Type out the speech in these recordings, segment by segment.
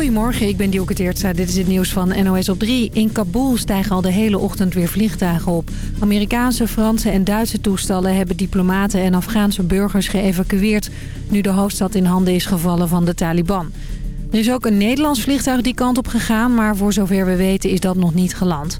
Goedemorgen, ik ben Dielke Teertstra. Dit is het nieuws van NOS op 3. In Kabul stijgen al de hele ochtend weer vliegtuigen op. Amerikaanse, Franse en Duitse toestellen hebben diplomaten en Afghaanse burgers geëvacueerd... nu de hoofdstad in handen is gevallen van de Taliban. Er is ook een Nederlands vliegtuig die kant op gegaan, maar voor zover we weten is dat nog niet geland.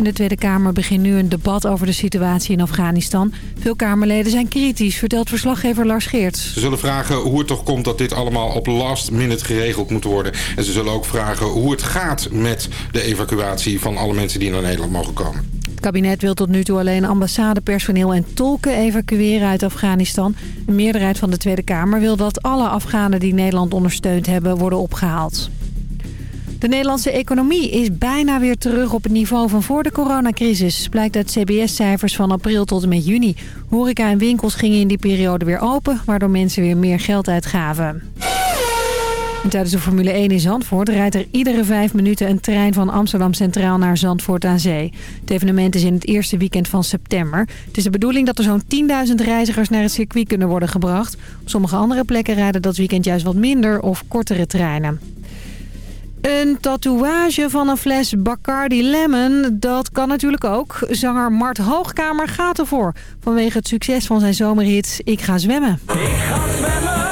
In de Tweede Kamer begint nu een debat over de situatie in Afghanistan. Veel Kamerleden zijn kritisch, vertelt verslaggever Lars Geerts. Ze zullen vragen hoe het toch komt dat dit allemaal op last minute geregeld moet worden. En ze zullen ook vragen hoe het gaat met de evacuatie van alle mensen die naar Nederland mogen komen. Het kabinet wil tot nu toe alleen ambassadepersoneel en tolken evacueren uit Afghanistan. Een meerderheid van de Tweede Kamer wil dat alle Afghanen die Nederland ondersteund hebben worden opgehaald. De Nederlandse economie is bijna weer terug op het niveau van voor de coronacrisis. Blijkt uit CBS-cijfers van april tot en met juni. Horeca en winkels gingen in die periode weer open, waardoor mensen weer meer geld uitgaven. En tijdens de Formule 1 in Zandvoort rijdt er iedere vijf minuten een trein van Amsterdam Centraal naar Zandvoort aan Zee. Het evenement is in het eerste weekend van september. Het is de bedoeling dat er zo'n 10.000 reizigers naar het circuit kunnen worden gebracht. Op sommige andere plekken rijden dat weekend juist wat minder of kortere treinen. Een tatoeage van een fles Bacardi Lemon, dat kan natuurlijk ook. Zanger Mart Hoogkamer gaat ervoor. Vanwege het succes van zijn zomerhit Ik ga zwemmen. Ik ga zwemmen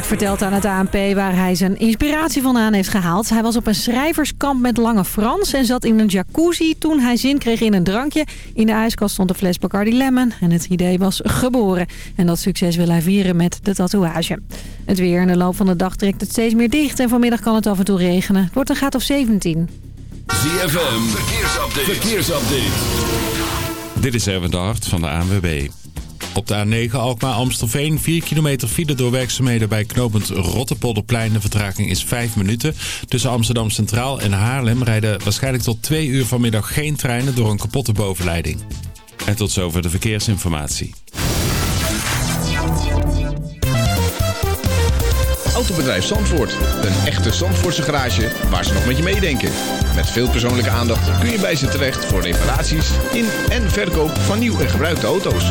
Mart vertelt aan het ANP waar hij zijn inspiratie vandaan heeft gehaald. Hij was op een schrijverskamp met Lange Frans en zat in een jacuzzi toen hij zin kreeg in een drankje. In de ijskast stond een fles Bacardi Lemon en het idee was geboren. En dat succes wil hij vieren met de tatoeage. Het weer in de loop van de dag trekt het steeds meer dicht en vanmiddag kan het af en toe regenen. Het wordt een graad of 17. ZFM, verkeersupdate. verkeersupdate. Dit is Erwin de Hart van de ANWB. Op de A9 Alkmaar-Amstelveen 4 kilometer file door werkzaamheden bij knooppunt Rottepolderplein. De vertraging is 5 minuten. Tussen Amsterdam Centraal en Haarlem rijden waarschijnlijk tot 2 uur vanmiddag geen treinen door een kapotte bovenleiding. En tot zover de verkeersinformatie. Autobedrijf Zandvoort. Een echte Zandvoortse garage waar ze nog met je meedenken. Met veel persoonlijke aandacht kun je bij ze terecht voor reparaties in en verkoop van nieuw en gebruikte auto's.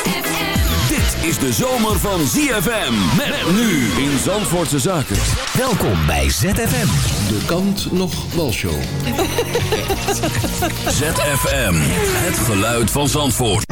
Is de zomer van ZFM. Met nu in Zandvoortse Zaken. Welkom bij ZFM. De kant nog walshow. ZFM. Het geluid van Zandvoort.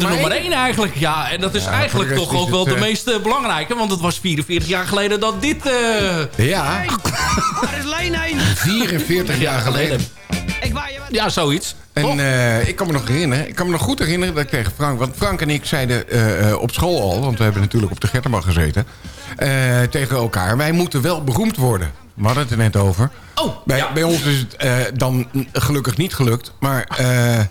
Maar één. één eigenlijk. Ja, en dat is Ja, eigenlijk de toch ook wel het, de eh, meest eh, belangrijke. Want het was 44 jaar geleden dat dit... eh, Ja, Waar is Leen heen? 44 jaar geleden. Ja, zoiets. En eh, ik kan me nog herinneren, ik kan me nog goed herinneren dat ik tegen Frank... want Frank en ik zeiden eh, eh, op school al... want we hebben natuurlijk op de Gertenbach gezeten... eh, tegen elkaar, wij moeten wel beroemd worden. We hadden het er net over. Oh, Bij, ja. bij ons is het eh, dan gelukkig niet gelukt. Maar eh, eh,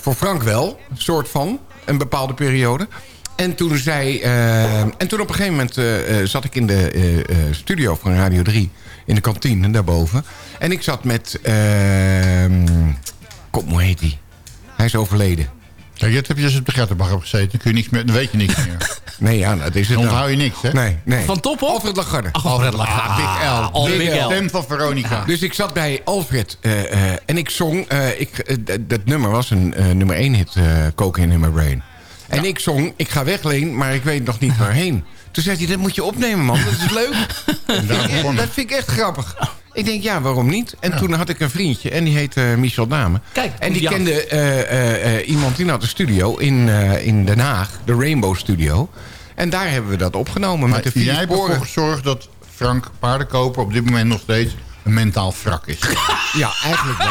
voor Frank wel, een soort van, een bepaalde periode. En toen, zei, eh, en toen op een gegeven moment eh, eh, zat ik in de studio van Radio 3... in de kantine daarboven. En ik zat met... ehm Kom, hoe heet hij? Hij is overleden. Kijk, dit heb je dus op de Gertenbach op gezeten. Dan, kun je niks meer, dan weet je niks meer. Nee, ja, dat is het Dan nou. onthoud je niks, hè? Nee, nee. Van top op? Alfred Lagarde. Alfred Lagarde. Ah, Big L. Oh, de Big L. stem van Veronica. Dus ik zat bij Alfred eh, eh, en ik zong... eh, ik, dat nummer was een eh, nummer 1 hit, eh Cocaine in My Brain. En ik zong, ik ga weg Leen, maar ik weet nog niet waarheen. Toen zei hij, dat moet je opnemen man, dat is leuk. Dat vind ik echt grappig. Ik denk, ja, waarom niet? En toen had ik een vriendje en die heette eh, Michel Dame. Kijk, en die kende eh, eh, iemand die had een studio in, in Den Haag. De Rainbow Studio. En daar hebben we dat opgenomen met de vier jij hebt ervoor gezorgd dat Frank Paardenkoper op dit moment nog steeds een mentaal wrak is. Ja, eigenlijk wel.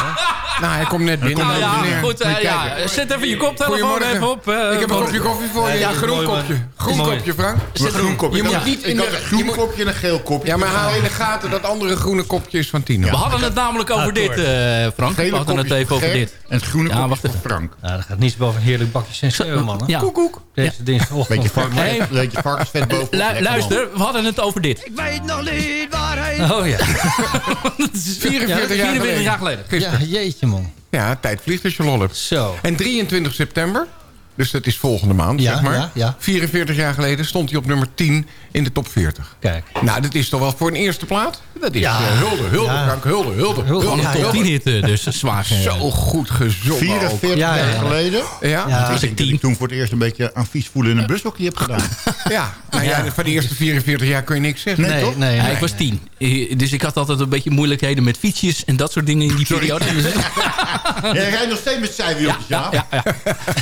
nou, hij komt net binnen. Nou ja, meneer. goed. eh, ja, zet even je koptelefoon even op. eh, ik heb een kopje koffie voor je. Ja, Ja, groen mooi, kopje. Groen Mooi. kopje, Frank. Een groen kopje. Je moet niet in een groen je moet- kopje en een geel kopje. Ja, maar haal in de gaten dat andere groene kopje is van Tino. We hadden het namelijk over dit, eh, Frank. We hadden het even over dit. En het groene Ja, kopje wacht van even. Frank. Nou, dat gaat niets boven een heerlijk bakje sensueel, man. hè? Ja. Koekoek. Deze dinsdagochtend. Beetje, vark, Nee. beetje varkensvet boven. Luister, we hadden het over dit. Ik weet nog niet waarheen. Oh ja. 44 jaar 44 geleden. jaar geleden. Ja, jeetje, man. Ja, tijd vliegt als je lol hebt. Zo. En 23 september, dus dat is volgende maand, Ja, zeg maar. ja, ja. 44 jaar geleden stond hij op nummer 10 in de top 40. Kijk. Nou, dat is toch wel voor een eerste plaat? Dat is Ja. eh, hulde, hulde, Ja. Frank, hulde, hulde. Hulde, hulde, ja, Top hulde. 10 hit, eh, dus zwaar. eh, Zo goed gezongen ook. 44 Ja, ja, jaar ja. geleden. Ja? Ja. Ja. ik dat 10. ik toen voor het eerst een beetje aan vies voelen in een bushockey heb gedaan. Nou ja, van de eerste 44 jaar kun je niks zeggen. Nee, Nee, toch? nee, Ja, nee. ik was tien. Eh, Dus ik had altijd een beetje moeilijkheden met fietsjes en dat soort dingen in die periode. Jij rijdt nog steeds met ja, zijwieltjes, ja, ja, ja.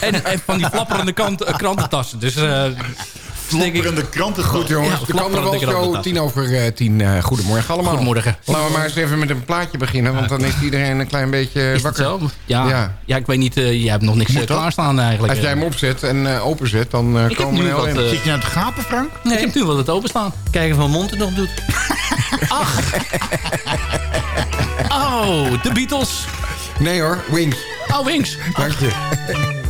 En, en van die flapperende kant, eh, krantentassen. Dus eh ik, Flapperende kranten. Goed jongens, Ja, de kan er wel zo tien over eh, tien. eh, goedemorgen allemaal. Goedemorgen. Laten we maar eens even met een plaatje beginnen. Want dan is iedereen een klein beetje is het wakker. zo? Ja, Ja. ja. ik weet niet. eh, jij hebt nog niks Moet dat? klaarstaan eigenlijk. Als jij hem opzet en openzet, dan komen we heel wat, in. Zit je nou te gapen, Frank? Nee, ik heb nu wel het openstaan. Kijken of mijn mond het nog doet. Oh, de Beatles. Nee hoor, Wings. Oh, Wings. Dank je.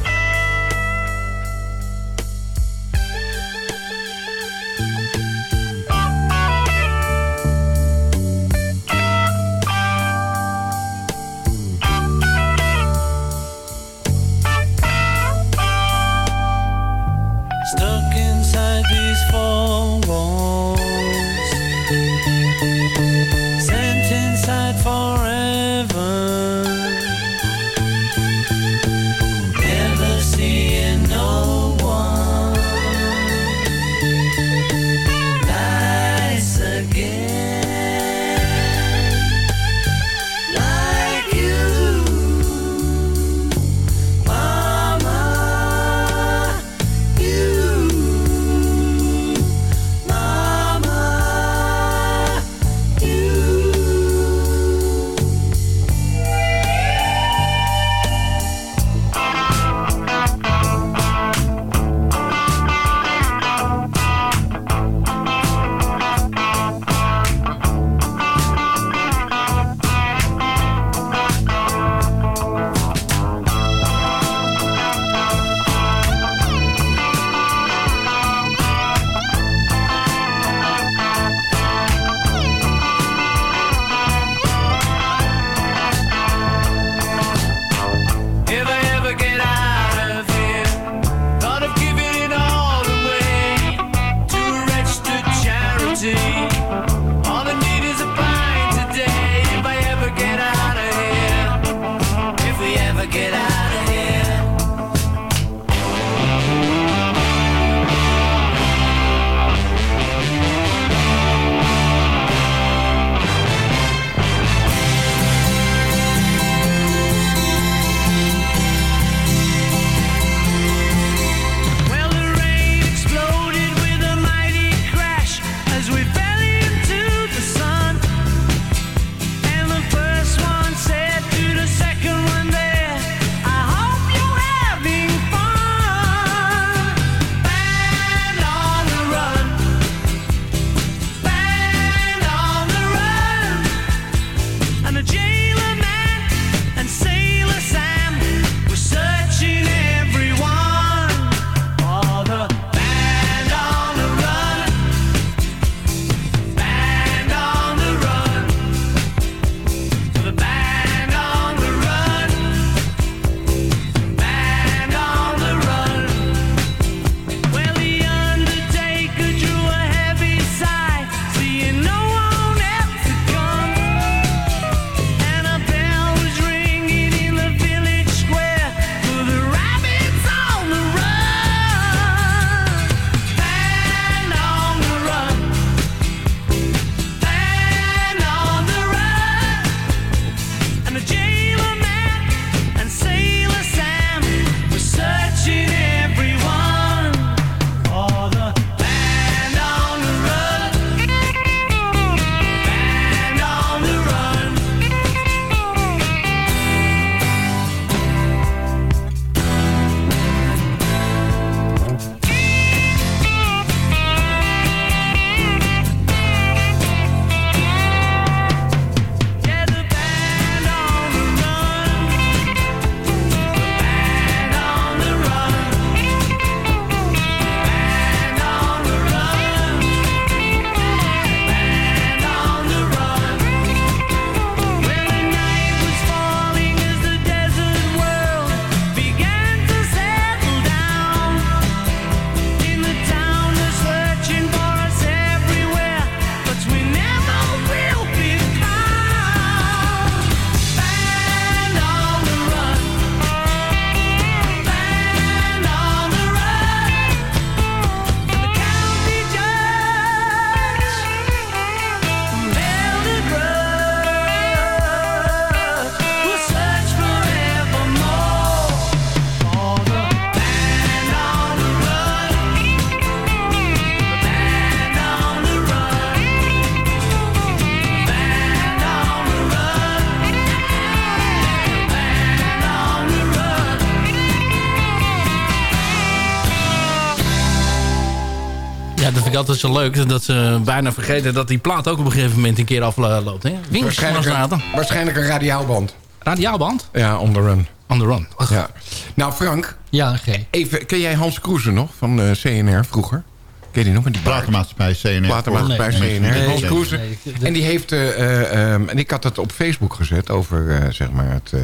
Ik altijd zo leuk. Dat ze bijna vergeten dat die plaat ook op een gegeven moment een keer afloopt. hè? Waarschijnlijk, een, waarschijnlijk een radiaalband. Radiaalband? Ja, on the run. On the run. Ja. Nou, Frank. Ja, G. Even, ken jij Hans Kroeze nog van de CNR vroeger? Ken je die nog? Met die? Platenmaatschappij CNR. Platenmaatschappij Nee, CNR. nee, Hans Kroeze. nee, En die heeft... eh, eh, ehm, en ik had het op Facebook gezet over eh, zeg maar het, eh,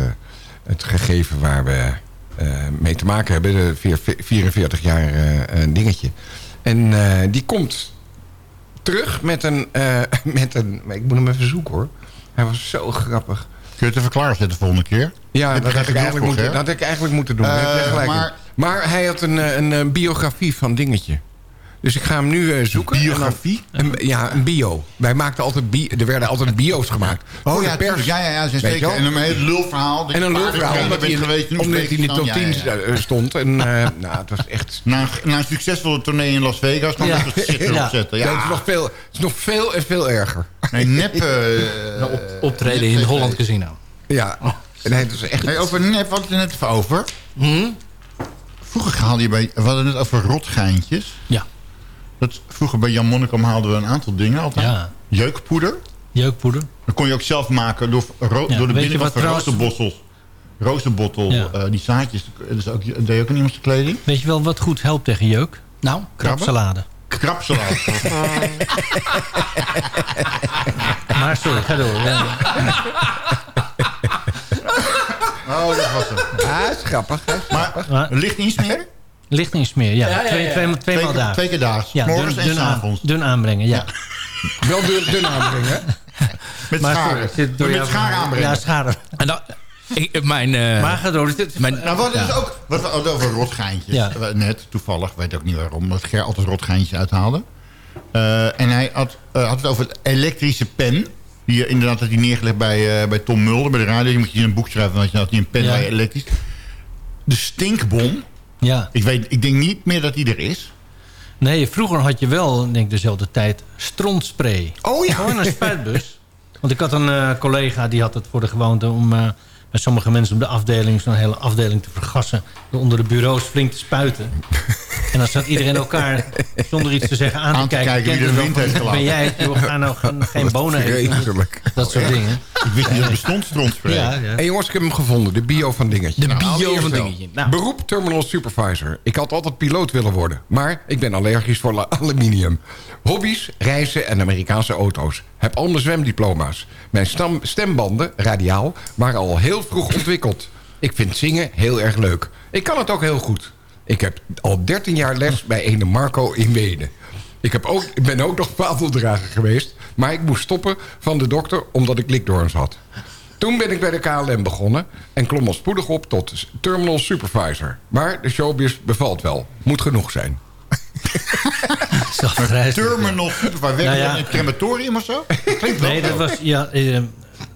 het gegeven waar we eh, mee te maken hebben. De vier- 44 jaar eh, een dingetje. En eh, die komt terug met een, eh, met een... Ik moet hem even zoeken hoor. Hij was zo grappig. Kun je het even klaarzetten de volgende keer? Ja, dat had, ik eigenlijk moeten, dat had ik eigenlijk moeten doen. Eh, in. maar- maar hij had een, een, biografie van dingetje. Dus ik ga hem nu eh, zoeken. biografie? Een, ja, een bio. Wij maakten altijd bi er werden altijd bio's gemaakt. Oh Voor ja, de pers. ja, ja, ja, Weet je zeker. En een heel lulverhaal. dat En een lulverhaal, omdat hij, geweest, omdat hij in de top Oezbekistan. 10 Ja, ja, ja. eh, stond. En eh, nou, het was echt... Na, na een succesvolle tournee in Las Vegas kan Ja. dat shit erop Ja. zetten. Ja, Ja. het, is nog veel, het is nog veel en veel erger. Nee, nep... Op, optreden in het Holland Casino. Ja, nee, het is echt... Nee, over nep had het net even over. Vroeger haalde je bij... We hadden het net over rotgeintjes. Ja. Dat, vroeger bij Jan Monnikom haalden we een aantal dingen altijd. Ja. Jeukpoeder. Jeukpoeder. Dat kon je ook zelf maken door, ro- Ja, door de wat van roosterbottels. Roosterbottel, Ja. eh, die zaadjes. Dat is ook, deed je ook in iemands kleding. Weet je wel wat goed helpt tegen jeuk? Nou, krabsalade. Krapsalade. Maar sorry, ga door. Ja. oh, dat was het. Ah, is grappig. hè? Maar licht insmeren? Licht insmeren, ja. Ja, ja, ja, Twee, ja. twee, twee, Twee maal keer- daags. twee keer daags. Ja, Morgens dun, en dun, s'avonds. dun aanbrengen, ja. Wel dun, dun aanbrengen. Met Maar scharen. sorry, door Met scharen aanbrengen. Ja, scharen. En dan, ik, mijn... eh, door. Dit, Nou, wat is ook... Wat we hadden over rotgeintjes. Ja. Eh, Net, toevallig, weet ook niet waarom. Dat Ger altijd rotgeintjes uithaalde. Eh, en hij had, had het over het elektrische pen. Die je inderdaad had hij neergelegd bij, eh, bij Tom Mulder, bij de radio. Je moet je in een boek schrijven, want je had hij een pen Ja. bij elektrisch. De stinkbom. Ja. Ik, weet, ik denk niet meer dat die er is. Nee, vroeger had je wel, denk ik dezelfde tijd, strontspray. Oh ja. Gewoon een spuitbus. Want ik had een eh, collega die had het voor de gewoonte om eh, bij sommige mensen op de afdeling zo'n hele afdeling te vergassen. Door onder de bureaus flink te spuiten. en dan zat iedereen elkaar zonder iets te zeggen aan, Aan te kijken wie Kent de wind heeft gelaten. Ben jij het? Joh, ga nou geen- bonen eten. Dat soort dingen. Ik wist niet dat er bestond strontspray. Ja, ja. Hey jongens, ik heb hem gevonden. De bio van Dingetje. De Nou, bio van. Dingetje. Nou. Beroep Terminal Supervisor. Ik had altijd piloot willen worden. Maar ik ben allergisch voor aluminium. Hobby's, reizen en Amerikaanse auto's. Heb al mijn zwemdiploma's. Mijn stembanden, radiaal, waren al heel vroeg ontwikkeld. Ik vind zingen heel erg leuk. Ik kan het ook heel goed. Ik heb al 13 jaar les bij ene Marco in Wenen. Ik, heb ook, ik ben ook nog vaandeldrager geweest. Maar ik moest stoppen van de dokter omdat ik likdoorns had. Toen ben ik bij de KLM begonnen en klom al spoedig op tot terminal supervisor. Maar de showbiz bevalt wel. Moet genoeg zijn. Terminal supervisor. Werk Nou ja. in het crematorium of zo? Klinkt wel Nee, dat zo. was... Ja, eh,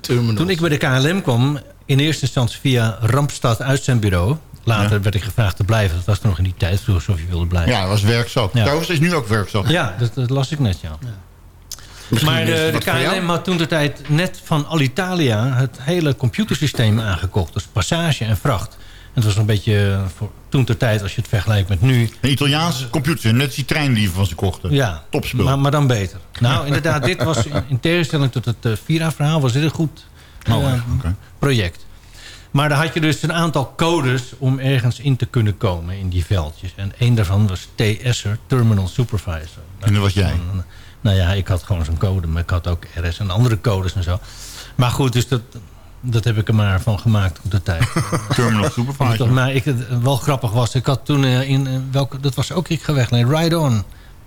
toen ik bij de KLM kwam, in eerste instantie via Rampstad uitzendbureau. Later werd ik gevraagd te blijven. Dat was nog in die tijd, vroeger alsof je wilde blijven. Ja, dat was werkzak. Ja. Trouwens, is nu ook werkzak. Ja, dat, dat las ik net, ja. Misschien maar eh, de. KLM had toen de tijd net van Alitalia... het hele computersysteem aangekocht. Dus passage en vracht. En het was een beetje eh, voor toen ter tijd, als je het vergelijkt met nu... Een Italiaanse computer, net die trein die we van ze kochten. Ja, Topspul. Maar, maar dan beter. Nou, inderdaad, dit was in, in tegenstelling tot het eh, Vira-verhaal... was dit een goed eh, Oh, project. Maar dan had je dus een aantal codes om ergens in te kunnen komen in die veldjes. En één daarvan was TS'er, Terminal Supervisor. En dat was jij? Nou ja, ik had gewoon zo'n code, maar ik had ook RS en andere codes en zo. Maar goed, dus dat, dat heb ik er maar van gemaakt op de tijd. Terminal supervisor. maar ik, wel grappig was, ik had toen eh, in eh, welke, dat was ook ik geweg, nee, Ride On.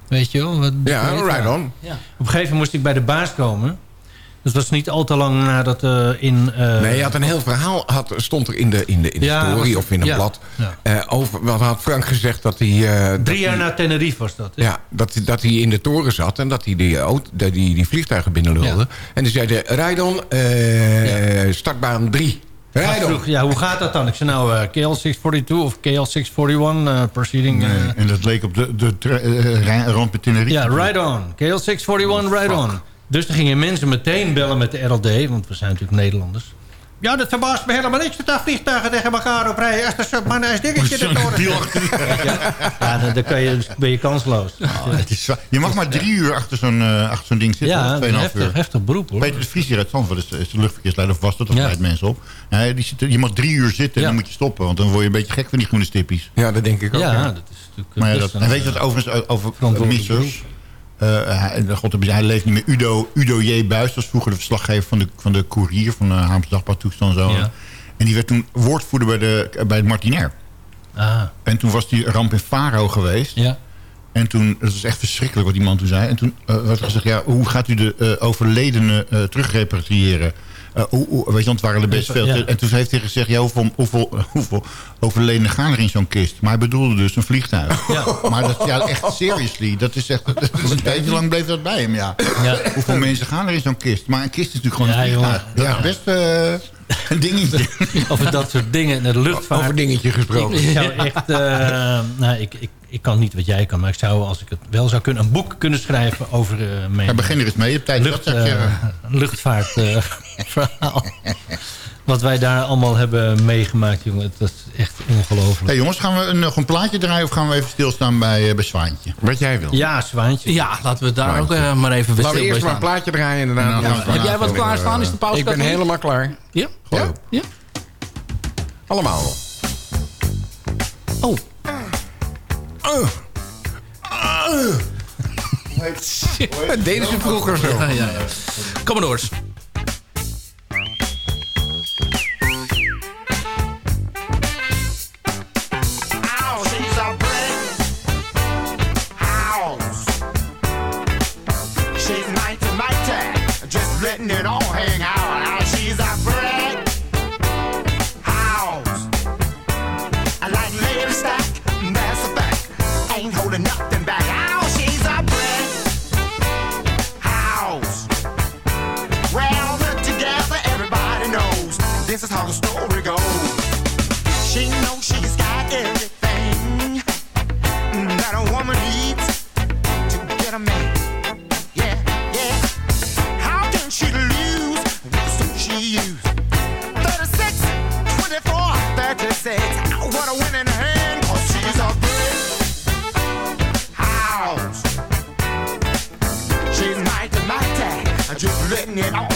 Weet je wel? Wat, Ja, wel. on. Op een gegeven moment moest ik bij de baas komen. Dat was niet al te lang nadat eh in... eh, Nee, je had een heel verhaal, had, stond er in de, in de, in de Ja, story was- of in een ja, blad. ja. eh, over, wat had Frank gezegd dat hij... eh, dat drie jaar hij- na Tenerife was dat. hè? Ja, dat, hij- dat hij in de toren zat en dat hij die, auto, dat die, die vliegtuigen binnenlulde. Ja. En dan zei hij, Rijdon, eh startbaan 3. Hij Rijdon. vroeg, ja, hoe gaat dat dan? Ik zei nou, eh, KL642 of KL641 eh proceeding. Nee, en dat leek op de, de rij- ramp in Tenerife. ja, ride on. KL641, ride on. Dus dan gingen mensen meteen bellen met de RLD, want we zijn natuurlijk Nederlanders. Ja, dat verbaast me helemaal niks dat daar vliegtuigen tegen elkaar op rijden. Als er zo'n man een dingetje Ja, dan, dan kan je, ben je kansloos. Het is zwaar. je mag maar drie uur achter zo'n eh, achter zo'n ding zitten. Ja, dat is een 2,5 heftig, uur. heftig beroep hoor. Peter de Vries hier uit Zandvoort is, is de luchtverkeersleider. Of was dat? Of Ja. mensen op. Ja, die zit, je mag drie uur zitten en Ja. dan moet je stoppen. Want dan word je een beetje gek van die groene stippies. Ja, dat denk ik ook. Ja, ja. dat is natuurlijk... Maar ja, best dat, een, en weet je wat overigens over verantwoordelijk Eh, hij, God, hij leeft niet meer. Udo, Udo J. Buis was vroeger de verslaggever van de, van de Courier... van de Haams Dagblad en zo. Ja. En die werd toen woordvoerder bij, de, bij het Martinair. Ah, En toen was die ramp in Faro geweest. ja. En toen, dat is echt verschrikkelijk wat die man toen zei. En toen eh, werd er gezegd, ja, hoe gaat u de eh, overledenen eh terugrepatriëren? Eh, weet je, want het waren er best veel. Ja. En toen heeft hij gezegd, ja, hoeveel, hoeveel, hoeveel overledenen gaan er in zo'n kist? Maar hij bedoelde dus een vliegtuig. Ja. Maar dat, ja, echt seriously. Dat is echt, dat is een tijdje lang bleef dat bij hem, ja. Ja. Hoeveel mensen gaan er in zo'n kist? Maar een kist is natuurlijk gewoon Ja, een vliegtuig. jongen. Dat is best eh, een dingetje. Over dat soort dingen. De luchtvaart. Over dingetje gesproken. Zou echt... eh, nou, ik, ik, ik kan niet wat jij kan. Maar ik zou, als ik het wel zou kunnen... een boek kunnen schrijven over uh, mijn Ja, begin er eens mee. Je hebt tijd lucht, eh, luchtvaartverhaal. wat wij daar allemaal hebben meegemaakt, jongen. Dat is echt ongelooflijk. Hey, jongens, gaan we een, nog een plaatje draaien... of gaan we even stilstaan bij, eh, bij Zwaantje? Wat jij wil. Ja, Zwaantje. Ja, laten we daar ook eh, maar even Laten we bij eerst maar een plaatje draaien inderdaad. Nou, Ja, gaan we Heb jij wat klaarstaan? Is de pauze ik ben helemaal klaar. Ja? Ja? Ja? Allemaal. Oh. Dat deden ze vroeger zo. Ja, ja, ja. Commodores. This is how the story goes. She knows she's got everything that a woman needs to get a man. Yeah, yeah. How can she lose the suit she used? 36, 24, 36. What a winning hand, cause she's a brick house. She's mighty, mighty, just letting it all.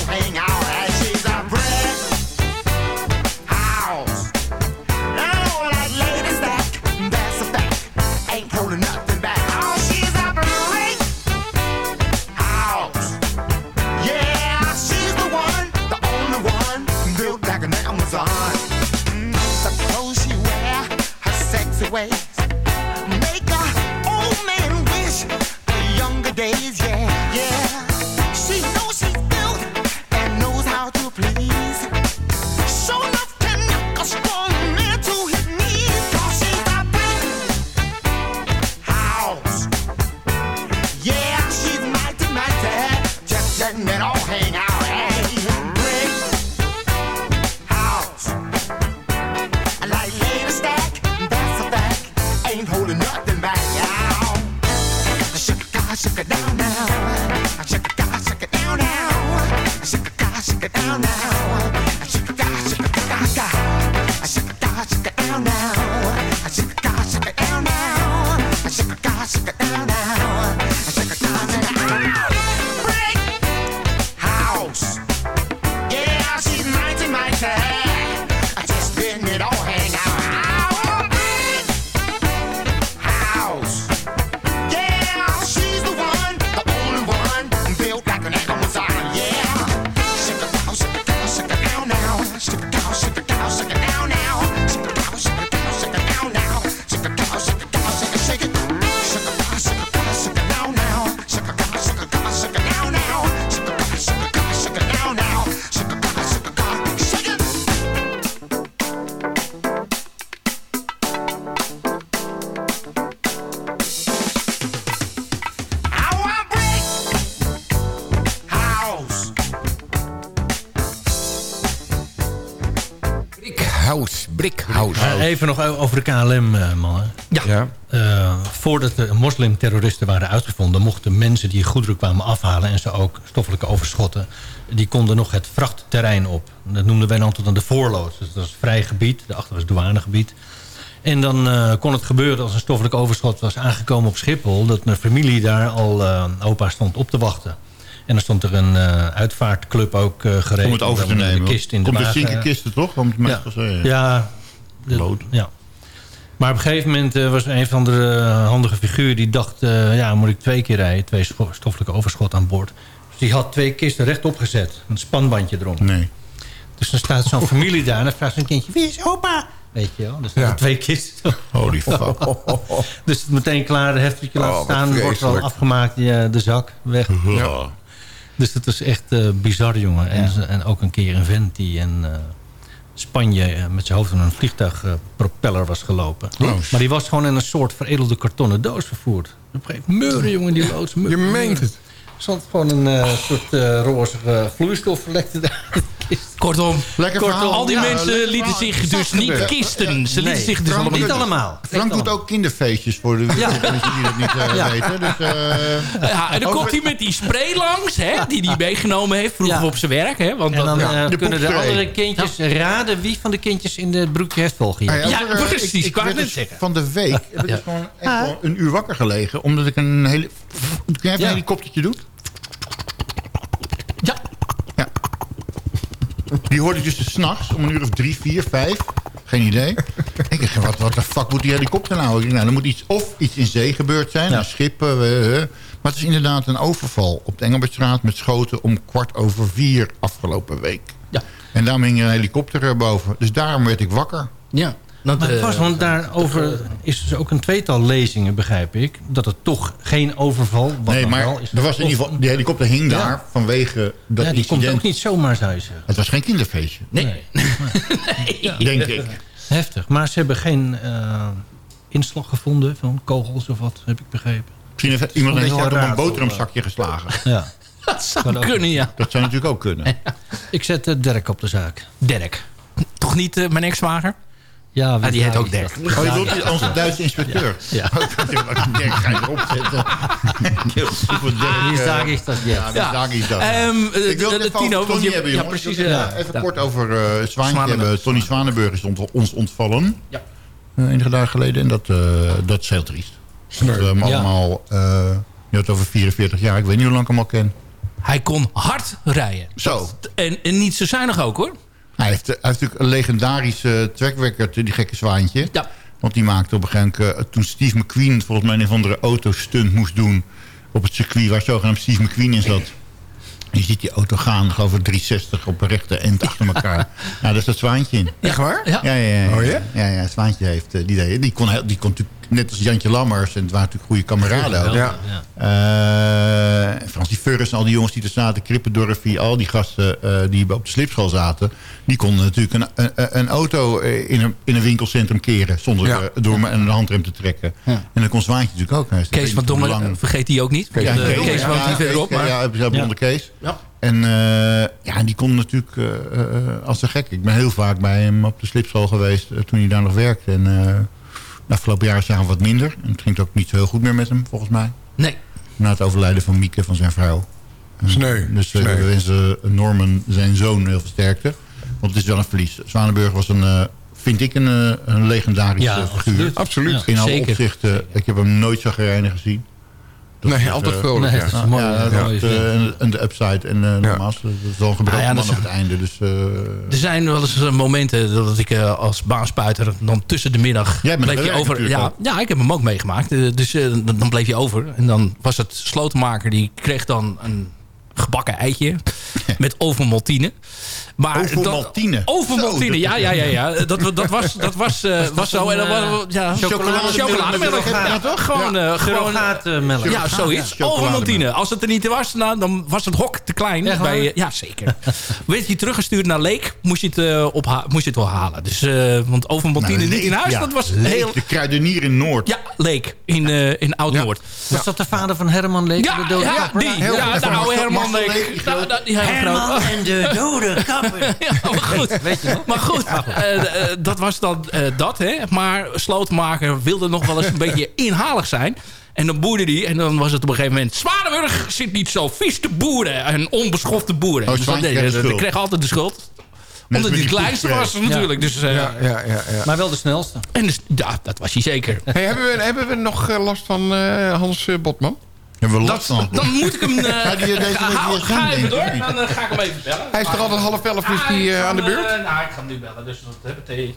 Even nog over de KLM, eh, mannen. Ja. Eh, voordat de moslimterroristen waren uitgevonden... mochten mensen die goederen kwamen afhalen... en ze ook stoffelijke overschotten... die konden nog het vrachtterrein op. Dat noemden wij dan tot aan de voorloods. Dus dat was vrij gebied. Daarachter was douanegebied. En dan eh, kon het gebeuren als een stoffelijk overschot was aangekomen op Schiphol... dat een familie daar al uh, opa stond op te wachten. En dan stond er een uh, uitvaartclub ook uh, geregeld. Om het over te nemen. De kist in Komt de de kisten toch? Want het Ja, zeggen. ja, ja. Maar op een gegeven moment uh, was een van de uh, handige figuur... die dacht, uh, ja, moet ik twee keer rijden. Twee stoffelijke overschot aan boord. Dus die had twee kisten rechtop gezet. Een spanbandje erom. Nee. Dus dan staat zo'n familie daar... en dan vraagt zo'n kindje, wie is opa? Weet je wel, dus Ja. twee kisten. Holy fuck. dus het meteen klaar, de heftigje Oh, laten wat staan... wordt wel vreselijk. afgemaakt, de zak, weg. Ja. Dus het was echt eh, bizar, jongen. En, en ook een keer een vent die eh, Spanje eh, met zijn hoofd in een vliegtuigpropeller was gelopen. Oh. Maar die was gewoon in een soort veredelde kartonnen doos vervoerd. Meuren, jongen, die loods. Je meent het. Zat gewoon een eh, soort eh rozige vloeistof lekte daar. uit de kist. Kortom, Lekker kortom verhaal. al die Ja, mensen lieten verhaal. zich dus niet kisten. Ze lieten Nee, zich dus Frank allemaal niet... allemaal. Frank doet ook kinderfeestjes voor de Ja. mensen die dat niet eh, Ja. weten. Dus, eh, Ja, en dan komt hij met die spray langs, hè, die hij meegenomen heeft vroeger Ja. op zijn werk. Hè, want En dan eh, de kunnen de andere kindjes raden wie van de kindjes in het broekje heeft volgegeven. Ja, eh, precies, Ik, ik net dus zeggen. van de week heb ik dus gewoon echt wel een uur wakker gelegen. Omdat ik een hele... Kun jij even Ja. een helikoptertje doen? Die hoorde ik dus s'nachts om een uur of drie, vier, vijf. Geen idee. ik dacht, wat, wat de fuck moet die helikopter nou? Nou, er moet iets, of iets in zee gebeurd zijn. Ja. Een schip. eh, eh. maar het is inderdaad een overval op de Engelbertstraat... met schoten om kwart over vier afgelopen week. Ja. En daarom hing een helikopter erboven. Dus daarom werd ik wakker. ja. Dat, Maar het eh, was, want daarover is dus ook een tweetal lezingen, begrijp ik. Dat het toch geen overval wat nee, maar wel is. er was in ieder geval, die helikopter hing Ja. daar vanwege dat ja, die komt ook niet zomaar, zou je zeggen. Het was geen kinderfeestje, nee. denk ik. Heftig. Maar ze hebben geen eh, inslag gevonden van kogels of wat, heb ik begrepen. Misschien heeft iemand een hard op een boterhamzakje geslagen. Ja. Dat zou kunnen, ja. Dat zou natuurlijk ook kunnen. Ik zet uh, Dirk op de zaak. Dirk. Toch niet eh, mijn ex-zwager? Ja, Ah, die heet ook Dirk. Oh, je bedoelt onze Duitse inspecteur? Ja. Dirk ga je erop zetten. Super Dirk. Wie zag ik dat Ja, ja. wie zag ik dat? Ik wil het Tino, Tony je- hebben, ja, jongens. precies, ja. Even Ja. kort over eh Zwaantje Zwanenburg. hebben. Tony Zwanenburg is ont- ons ontvallen. Ja. Eh, enige dagen geleden. En dat, eh, dat is heel triest. Dat we hem Ja. allemaal... eh, je had over 44 jaar. Ik weet niet hoe lang ik hem al ken. Hij kon hard rijden. Zo. En, en niet zo zuinig ook, hoor. Hij heeft, hij heeft natuurlijk een legendarische track record, die gekke Zwaantje. Ja. Want die maakte op een gegeven moment... eh, toen Steve McQueen volgens mij een of andere autostunt moest doen... op het circuit waar zogenaamd Steve McQueen in zat. Je ziet die auto gaan, geloof ik 360 op een rechte end achter elkaar. nou, daar is dat Zwaantje in. Echt waar? Ja. Ja, ja, ja. Oh, ja? Ja, ja, Zwaantje heeft eh, die deed. Die kon, die kon natuurlijk, net als Jantje Lammers... en het waren natuurlijk goede kameraden ook. Ja. Eh, Fransie Furres en al die jongens die er zaten, Krippendorfie, al die gasten eh, die op de slipschool zaten, die konden natuurlijk een, een, een auto eh, in een, in een winkelcentrum keren zonder Ja. door maar een handrem te trekken. En dan kon Zwaantje natuurlijk ook. Kees van niet Dongen, lang- vergeet die ook niet. Ja, Want, eh, Kees, Kees ja, woont hier Kees, verderop. Maar... Ja, ja, blonde Kees. Ja. En eh, ja, die kon natuurlijk eh, eh, als een gek. Ik ben heel vaak bij hem op de slipschool geweest toen hij daar nog werkte. En eh, de afgelopen jaren zagen we wat minder. En het ging ook niet zo heel goed meer met hem, volgens mij. Nee. Na het overlijden van Mieke, van zijn vrouw. Sneu. Dus eh, Sneu. we wensen Norman, zijn zoon, heel veel sterkte. Want het is wel een verlies. Zwanenburg was een, eh, vind ik, een, eh, een legendarische Ja, figuur. absoluut. Absoluut. In alle opzichten. Ik heb hem nooit zagrijnig gezien. Dat Nee, altijd vrolijk. nee, ja. mooi. dat, eh, en- de upside. En uh, nogmaals, dat is wel een gebroken Ah, ja, man dat op is- het einde. Dus, eh, Er zijn wel eens momenten dat ik eh, als baanspuiter dan tussen de middag Jij bent bleef je over. Ja, ja, ik heb hem ook meegemaakt. Dus eh, dan dan bleef je over. En dan was het slotenmaker die kreeg dan een gebakken eitje met ovenmaltine. Maar Zo, ja, dat- ja, ja, ja. Dat, dat was, dat was, eh, was zo. En dan, was- ja, Chocolademelk chocolademelk. Ja, toch? Gewoon, eh, gewoon Surrogaatmelk. ja, zoiets. Ja, Ovenmaltine. Als het er niet was, nou, dan was het hok te klein. Echt? Bij, ja, zeker. Werd je teruggestuurd naar Leek, moest je het, eh, opha- moest je het wel halen. Dus, eh, want Ovenmaltine Nou, niet in Leek, huis, ja. dat was Leek, heel... De kruidenier in Noord. Ja, Leek. In, eh, in Oud-Noord. Was dat de vader van Herman Leek? Ja, de dode ja, die. Heel Ja, de oude Herman week. Nou, die hele grote. en de dode kapper. Ja, maar goed. Weet je nog? Maar goed, eh, eh, dat was dan eh, dat. Hè. Maar Slotenmaker wilde nog wel eens een beetje inhalig zijn. En dan boerde die. En dan was het op een gegeven moment... Zwanenburg zit niet zo vies te boeren. En onbeschofte boeren. Oh, dus dat, kreeg de altijd de schuld. Omdat hij het die kleinste was natuurlijk. Dus, eh, Ja, ja, ja, ja. Maar wel de snelste. En dus, ja, dat was hij zeker. Hey, hebben, we, hebben we nog last van eh, Hans Botman? Hebben we Dat, last van? dan moet ik hem... eh, Ga die, eh, deze ga, ga- gaan, even door. Dan ga ik hem even bellen. Hij is toch altijd half elf is eh, ga aan de beurt? nou, ik ga hem nu bellen. Dus dat hebben we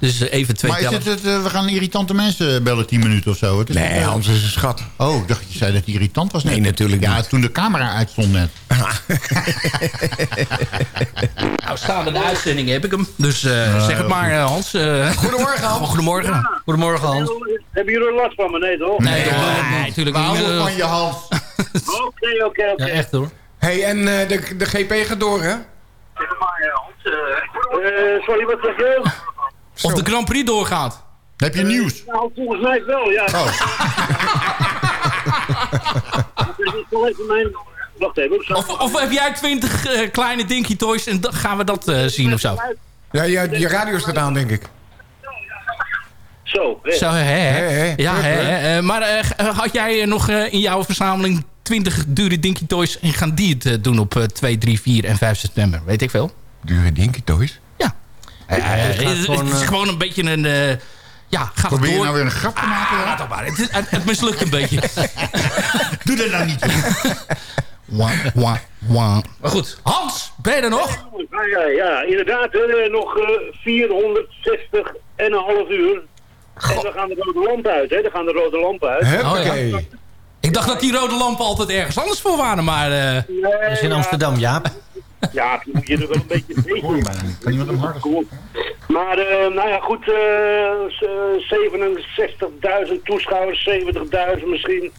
Dus eh, even twee Maar is het, het, eh, we gaan irritante mensen bellen 10 minuten of zo. Het is Nee, Hans is een schat. Oh, ik dacht je zei dat hij irritant was net. Nee, natuurlijk Ja, niet. toen de camera uitstond net. Nou, staande de uitzending heb ik hem. Dus eh, zeg het maar, eh, Hans. eh. Goedemorgen, Hans. Goedemorgen. Goedemorgen Hans. Hebben jullie er last van me? Nee, toch? Nee, nee, natuurlijk We niet. houden Eh, van je hand. Oké, oké, oké. Ja, echt hoor. hey, en eh, de, de GP gaat door, hè? Eh, sorry, wat zeg je? Of de Grand Prix doorgaat. Heb je nieuws? Nou, volgens mij wel, ja. Oh, mijn... Wacht even. Of, of heb jij twintig eh, kleine Dinky Toys en dan gaan we dat eh, zien of zo? Ja, je, je radio staat aan, denk ik. Zo, hè. Zo, hè, hè. Hè, hè. Ja, hè, hè. Eh, maar eh, had jij nog eh, in jouw verzameling 20 dure Dinky Toys en gaan die het eh, doen op eh, 2, 3, 4 en 5 september? Weet ik veel. Dure Dinky Toys? Eh, het, gewoon, het is eh, gewoon een beetje een... eh, ja, gaat probeer het je door. nou weer een grap te maken? Ah, toch maar. Het, is- het, het mislukt een beetje. Doe dat nou niet. Wah, wah, wah. Maar goed. Hans, ben je er nog? Ja, ja, ja, inderdaad. hè, nog eh 460 en een half uur. En dan gaan de rode lampen uit, hè. Dan gaan de rode lampen uit. Oh, Ik dacht dat die rode lampen altijd ergens anders voor waren, maar... eh, Dat is in Amsterdam, Jaap. Ja, dan moet je er wel een beetje tegen. Je? Kan iemand hem harder. Maar, eh, nou ja, goed, eh, s- 67.000 toeschouwers, 70.000 misschien.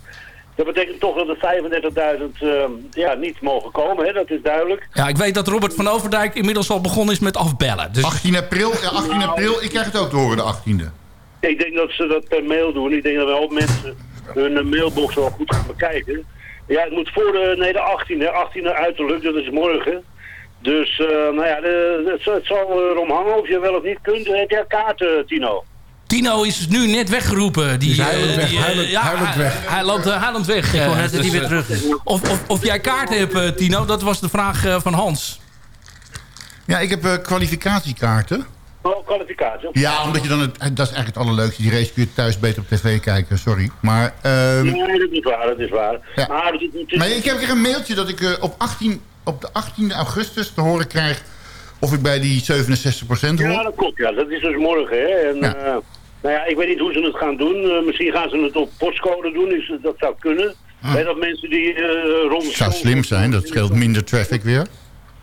Dat betekent toch dat er 35.000 eh, ja, niet mogen komen, hè? dat is duidelijk. ja, ik weet dat Robert van Overdijk inmiddels al begonnen is met afbellen. Dus 18 april, ja, 18 april, ik krijg het ook te horen, de 18e. Ik denk dat ze dat per mail doen. Ik denk dat wel mensen hun eh, mailbox wel goed gaan bekijken. Ja, het moet voor de, nee, de 18e, 18e uiterlijk, dat is morgen. Dus, eh, nou ja, de, het, zal- het zal erom hangen of je wel of niet kunt. Heb jij kaarten, Tino? Tino is nu net weggeroepen. Die, huilend eh, weg, die, eh, huilend- ja, huilend weg. Hij, hij loopt uh, huilend weg. Ik eh, hoor net dat dus, hij weer eh, terug is. Of, of, of jij kaarten hebt, eh, Tino, dat was de vraag eh, van Hans. Ja, ik heb eh, kwalificatiekaarten. Oh, kwalificatie. Ja, omdat je dan, het, dat is eigenlijk het allerleukste. Die race kun je thuis beter op tv kijken, sorry. Maar, ehm, Nee, dat is waar, dat is waar. Ja. Maar, het is, het is- maar ik heb hier een mailtje dat ik eh, op, 18, op de 18e augustus te horen krijg... of ik bij die 67% ja, hoor. dat klopt, ja. Dat is dus morgen, hè. En, Ja. eh, nou ja, ik weet niet hoe ze het gaan doen. Eh, misschien gaan ze het op postcode doen, dus dat zou kunnen. Weet dat mensen die eh rond... Het zou slim zijn, dat scheelt minder traffic weer.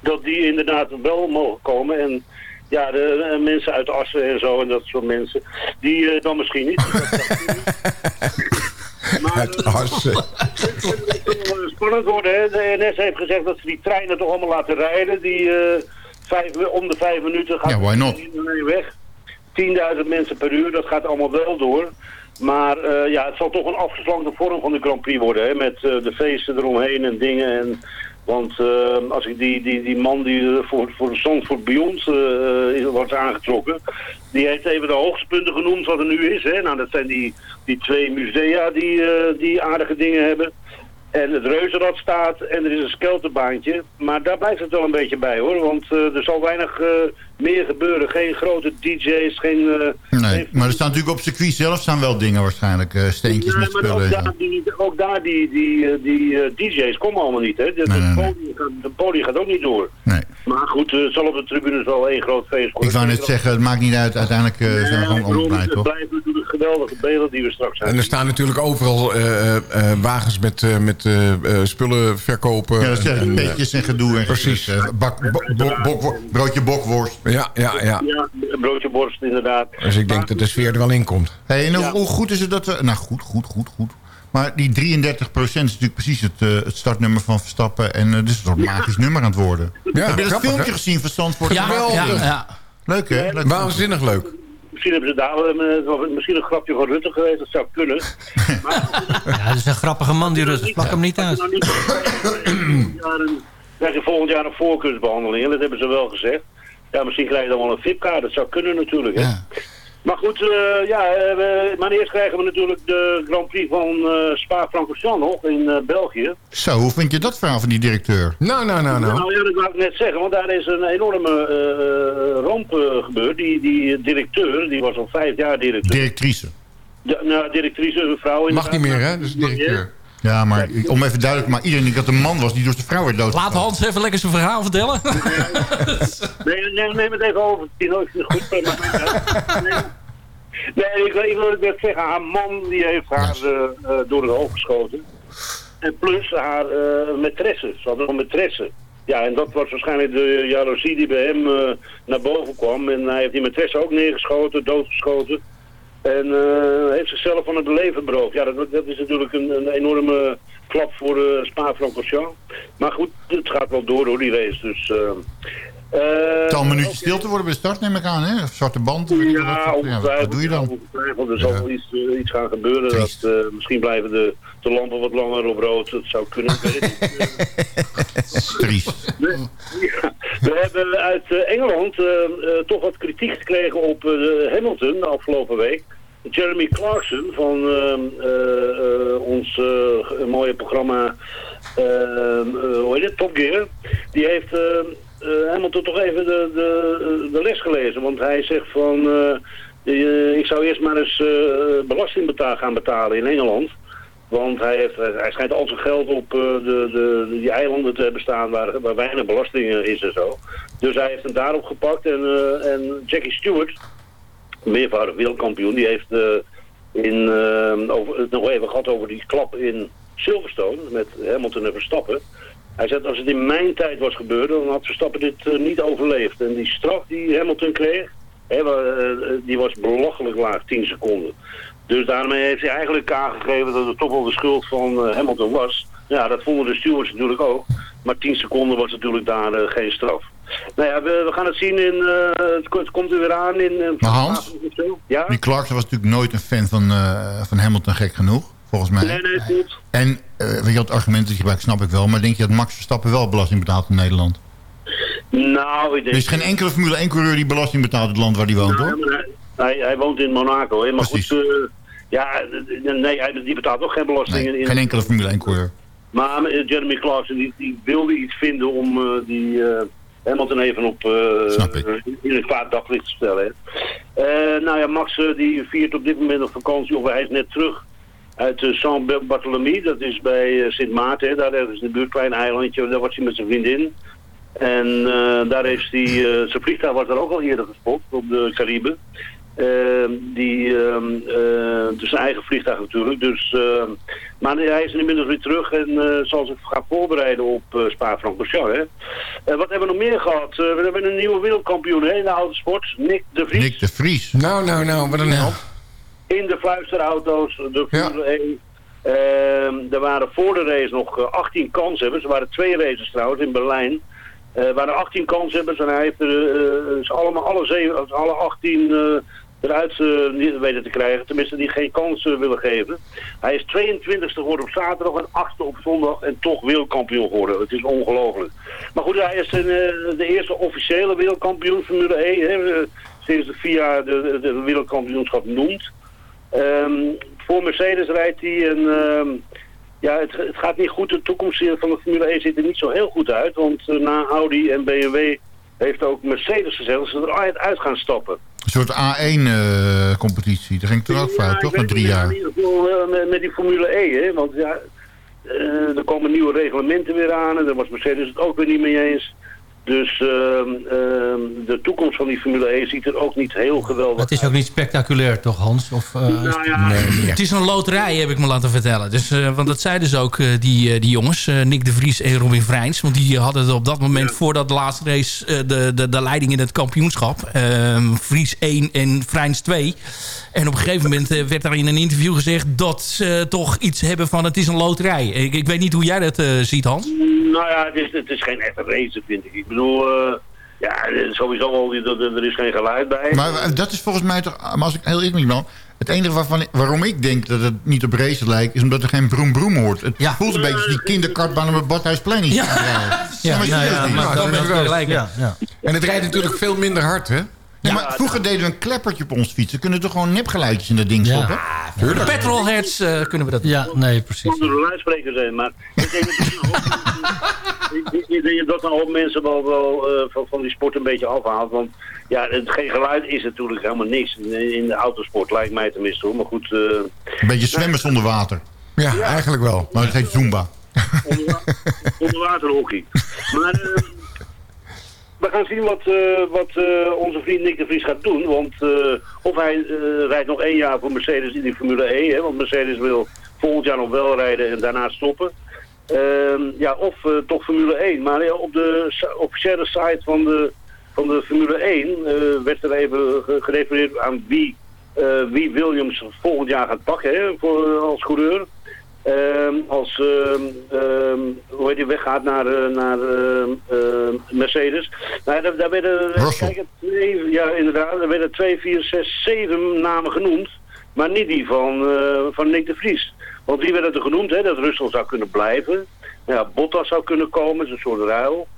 dat die inderdaad wel mogen komen. En ja, de, eh, mensen uit Assen en zo en dat soort mensen, die dan misschien niet. eh, Assen. spannend worden. Hè? De NS heeft gezegd dat ze die treinen toch allemaal laten rijden. Die eh, vijf, om de vijf minuten gaat Ja, why not? iedereen weg. 10.000 mensen per uur, dat gaat allemaal wel door. Maar eh, ja, het zal toch een afgeslankte vorm van de Grand Prix worden. Hè? Met eh, de feesten eromheen en dingen. En, want eh, als ik die, die, die man die voor, voor de Zandvoort Beyond eh, is- wordt aangetrokken... die heeft even de hoogtepunten genoemd wat er nu is. Hè? Nou, dat zijn die, die twee musea die, eh, die aardige dingen hebben. En het reuzenrad staat en er is een skelterbaantje. Maar daar blijft het wel een beetje bij hoor. Want eh, er zal weinig eh, meer gebeuren. Geen grote DJ's, geen... eh, Nee, geen- maar er staan natuurlijk op circuit zelf staan wel dingen waarschijnlijk. steentjes Nee, met maar spullen. ook daar, die, ook daar die, die, die DJ's komen allemaal niet. Hè? De, Nee, de, nee. podium, gaat- de podium gaat ook niet door. Maar goed, eh, het zal op de tribunes wel één groot feest worden. Ik wou net zeggen, het maakt niet uit. Uiteindelijk eh, zijn we gewoon omgedraaid, Het toch? blijven natuurlijk geweldige beelden die we straks En hebben. er staan natuurlijk overal eh, eh, eh, wagens met, eh, met eh, eh, spullen verkopen. Ja, dat. En, eh, Petjes en gedoe. En precies. eh, bak, bo- bo- bokwo- broodje bokwworst. ja, ja, ja. Ja, een broodje borst inderdaad. Dus ik denk dat de sfeer er wel in komt. Hey, en hoe, Ja. hoe goed is het dat we... Nou, goed, goed, goed, goed. Maar die 33% is natuurlijk precies het, eh, het startnummer van Verstappen. En uh, dus een soort magisch nummer aan het worden. Ja, Heb je dat grappig, filmpje hè? gezien van Zandvoort? Ja, Geweldig. ja, ja. Leuk, hè? Leuk Waanzinnig leuk. Misschien hebben ze daar wel een, misschien een grapje van Rutte geweest, dat zou kunnen. Ja, dat is een grappige man, die Rutte. Plak hem niet uit. krijg je volgend jaar een voorkeursbehandeling. En dat hebben ze wel gezegd. Ja, misschien krijg je dan wel een VIP-kaart. Dat zou kunnen natuurlijk. Hè? Maar goed, eh, ja, eh, we- maar eerst krijgen we natuurlijk de Grand Prix van eh Spa-Francorchamps nog in België. Zo, hoe vind je dat verhaal van die directeur? Nou, nou, nou, Nou ja, dat wou ik net zeggen, want daar is een enorme ramp gebeurd. Die, die directeur, die was al vijf jaar directeur. Directrice. De, nou, directrice, een vrouw. Mag niet meer, hè? Dus directeur. Ja, maar om even duidelijk, maar iedereen denkt dat een man was die door zijn vrouw werd dood. Laat Hans even lekker zijn verhaal vertellen. Nee, nee, neem het even over, Tino. Ik vind het goed. maar- Nee, nee ik, wil- ik wil net zeggen, haar man die heeft haar eh, eh, door het hoofd geschoten. En plus haar eh maîtresse. Ze had nog een maîtresse. Ja, en dat was waarschijnlijk de jaloezie die bij hem naar boven kwam. En hij heeft die maîtresse ook neergeschoten, doodgeschoten. En eh, heeft zichzelf van het leven beroofd. Ja, dat, dat is natuurlijk een, een enorme klap voor de Spa-Francorchamps. Maar goed, het gaat wel door hoor, die race. Dus, eh, eh, Tal minuutjes stil te worden bij de start, neem ik aan, hè? Of zwarte band. ja, wat, ja, wat doe je dan? Er zal wel iets, eh, iets gaan gebeuren. Dat, eh, misschien blijven de, de lampen wat langer op rood. Dat zou kunnen. Het. Triest. We, ja, we hebben uit eh, Engeland eh, eh, toch wat kritiek gekregen op eh, Hamilton de afgelopen week. Jeremy Clarkson van ehm, eh, eh, ons eh, mooie programma ehm, eh, hoe heet het? Top Gear. Die heeft ehm, eh, Hamilton toch even de, de, de les gelezen. Want hij zegt van... ik zou eerst maar eens belasting gaan betalen in Engeland. Want hij, heeft, hij schijnt al zijn geld op de, de, die eilanden te hebben staan waar, waar weinig belasting is en zo. Dus hij heeft hem daarop gepakt. En, en Jackie Stewart, meervoudig wereldkampioen, die heeft eh, in, eh, over, het nog even gehad over die klap in Silverstone met Hamilton en Verstappen. Hij zegt, als het in mijn tijd was gebeurd, dan had Verstappen dit eh, niet overleefd. En die straf die Hamilton kreeg, die was belachelijk laag, 10 seconden. Dus daarmee heeft hij eigenlijk aangegeven dat het toch wel de schuld van Hamilton was. Ja, dat vonden de stewards natuurlijk ook. Maar 10 seconden was natuurlijk daar geen straf. Nou ja, we, we gaan het zien in... eh, het, ko- het komt er weer aan in... eh, Maar Hans? Ja? Die Clarkson was natuurlijk nooit een fan van, eh, van Hamilton, gek genoeg, volgens mij. Nee, nee, goed. En weet je, het argument dat je gebruikt, snap ik wel. Maar denk je dat Max Verstappen wel belasting betaalt in Nederland? Nou, ik denk... Er is geen enkele Formule 1-coureur die belasting betaalt in het land waar hij woont, Nou, hoor. hij, hij, woont in Monaco, hè. Maar goed, ja, nee, hij, die betaalt ook geen belasting. in, in- Geen enkele Formule 1-coureur. Maar Jeremy Clarkson die, die wilde iets vinden om die Hamilton even op eh, in een kwaad daglicht te stellen. Eh, nou ja, Max eh, die viert op dit moment op vakantie, of hij is net terug uit uh, Saint-Barthélemy. Dat is bij Sint Maarten, hè. daar ergens in de buurt, klein eilandje. Daar was hij met zijn vriendin. En daar heeft hij, zijn vliegtuig was er ook al eerder gespot, op de Cariben. Ehm, die, ehm, eh, dus zijn eigen vliegtuig natuurlijk. Dus, ehm, maar hij is inmiddels weer terug en eh, zal zich gaan voorbereiden op uh, Spa-Francorchamps. hè. Eh, wat hebben we nog meer gehad? Eh, we hebben een nieuwe wereldkampioen hè, in de autosport, Nick de Vries. Nick de Vries. Nou, nou, nou, wat een help. In de fluisterauto's, de Formule 1. Ehm, er waren voor de race nog eh, 18 kanshebbers. Er waren twee races trouwens in Berlijn. Eh, er waren 18 kanshebbers en hij heeft er eh, ze allemaal, alle, zeven, alle 18 eh, eruit niet weten te krijgen. Tenminste, die geen kans eh, willen geven. Hij is 22e geworden op zaterdag en 8e op zondag en toch wereldkampioen geworden. Het is ongelooflijk. Maar goed, hij is een, eh, de eerste officiële wereldkampioen Formule 1. Hè, sinds de FIA de, de wereldkampioenschap noemt. Ehm, voor Mercedes rijdt hij en ehm, ja, het, het gaat niet goed. De toekomst van de Formule 1 ziet er niet zo heel goed uit. Want na Audi en BMW heeft ook Mercedes gezegd dat ze eruit uit gaan stappen. Een soort A1-competitie. Daar ging het er ook uit, toch? Na drie Ja, jaar. eh, met, met die Formule E, hè. Want ja, eh, er komen nieuwe reglementen weer aan en daar was Mercedes het ook weer niet mee eens. Dus ehm, ehm, de toekomst van die Formule E ziet er ook niet heel geweldig Het is ook niet spectaculair, toch Hans? Of, eh, Nou het- ja, Het is een loterij, heb ik me laten vertellen. Dus, eh, want dat zeiden ze ook, eh, die, die jongens. eh, Nick de Vries en Robin Vrijns. Want die hadden op dat moment, voordat de laatste race... eh, de, de, de leiding in het kampioenschap. Ehm, Vries 1 en Vrijns 2. En op een gegeven moment werd daar in een interview gezegd... dat ze toch iets hebben van het is een loterij. Ik, ik weet niet hoe jij dat ziet, Hans. Nou ja, het is, het is geen echte race, vind ik. Ik bedoel, eh, Ja, eh, sowieso al, die- er er is geen geluid bij. Maar eh, dat is volgens mij toch, maar als ik heel eerlijk ben, het enige waarvan, waarom ik denk dat het niet op race lijkt, is omdat er geen broem broem hoort. Het voelt een beetje als die kinderkartbaan op het Badhuisplein. is. Ja. Ja, ja. Ja, ja. En het rijdt natuurlijk veel minder hard, hè? Ja, maar vroeger deden we een kleppertje op ons fietsen. Kunnen toch gewoon nepgeluidjes in dat ding stoppen? De petrolheads eh, kunnen we dat Ja, nee, precies. Zonder de luidspreker zijn, maar ik denk dat een hoop- hoop mensen wel, wel eh, van, van die sport een beetje afhaalt. Want ja, het, geen geluid is natuurlijk helemaal niks. In, in de autosport lijkt mij tenminste hoor. Maar goed, eh, Een beetje zwemmen zonder water. Ja, eigenlijk wel. Maar het heet Zumba. onderwaterhockey. Maar eh, we gaan zien wat, eh, wat eh, onze vriend Nick de Vries gaat doen. Want eh, of hij eh, rijdt nog één jaar voor Mercedes in die Formule E. Hè, want Mercedes wil volgend jaar nog wel rijden en daarna stoppen. Ehm, ja, of eh, toch Formule 1. Maar op de officiële site van de, van de Formule 1 eh, werd er even ge- gerefereerd aan wie, eh, wie Williams volgend jaar gaat pakken hè, voor, als coureur. Ehm, als ehm, hoe heet die weggaat naar, naar Mercedes. Nou, daar, daar werden kijk, twee, ja, inderdaad, er werden twee, vier, zes, zeven namen genoemd. Maar niet die van, eh, van Nick de Vries. Want die werden er genoemd, hè, dat Russell zou kunnen blijven. Ja, Bottas zou kunnen komen, is een soort ruil.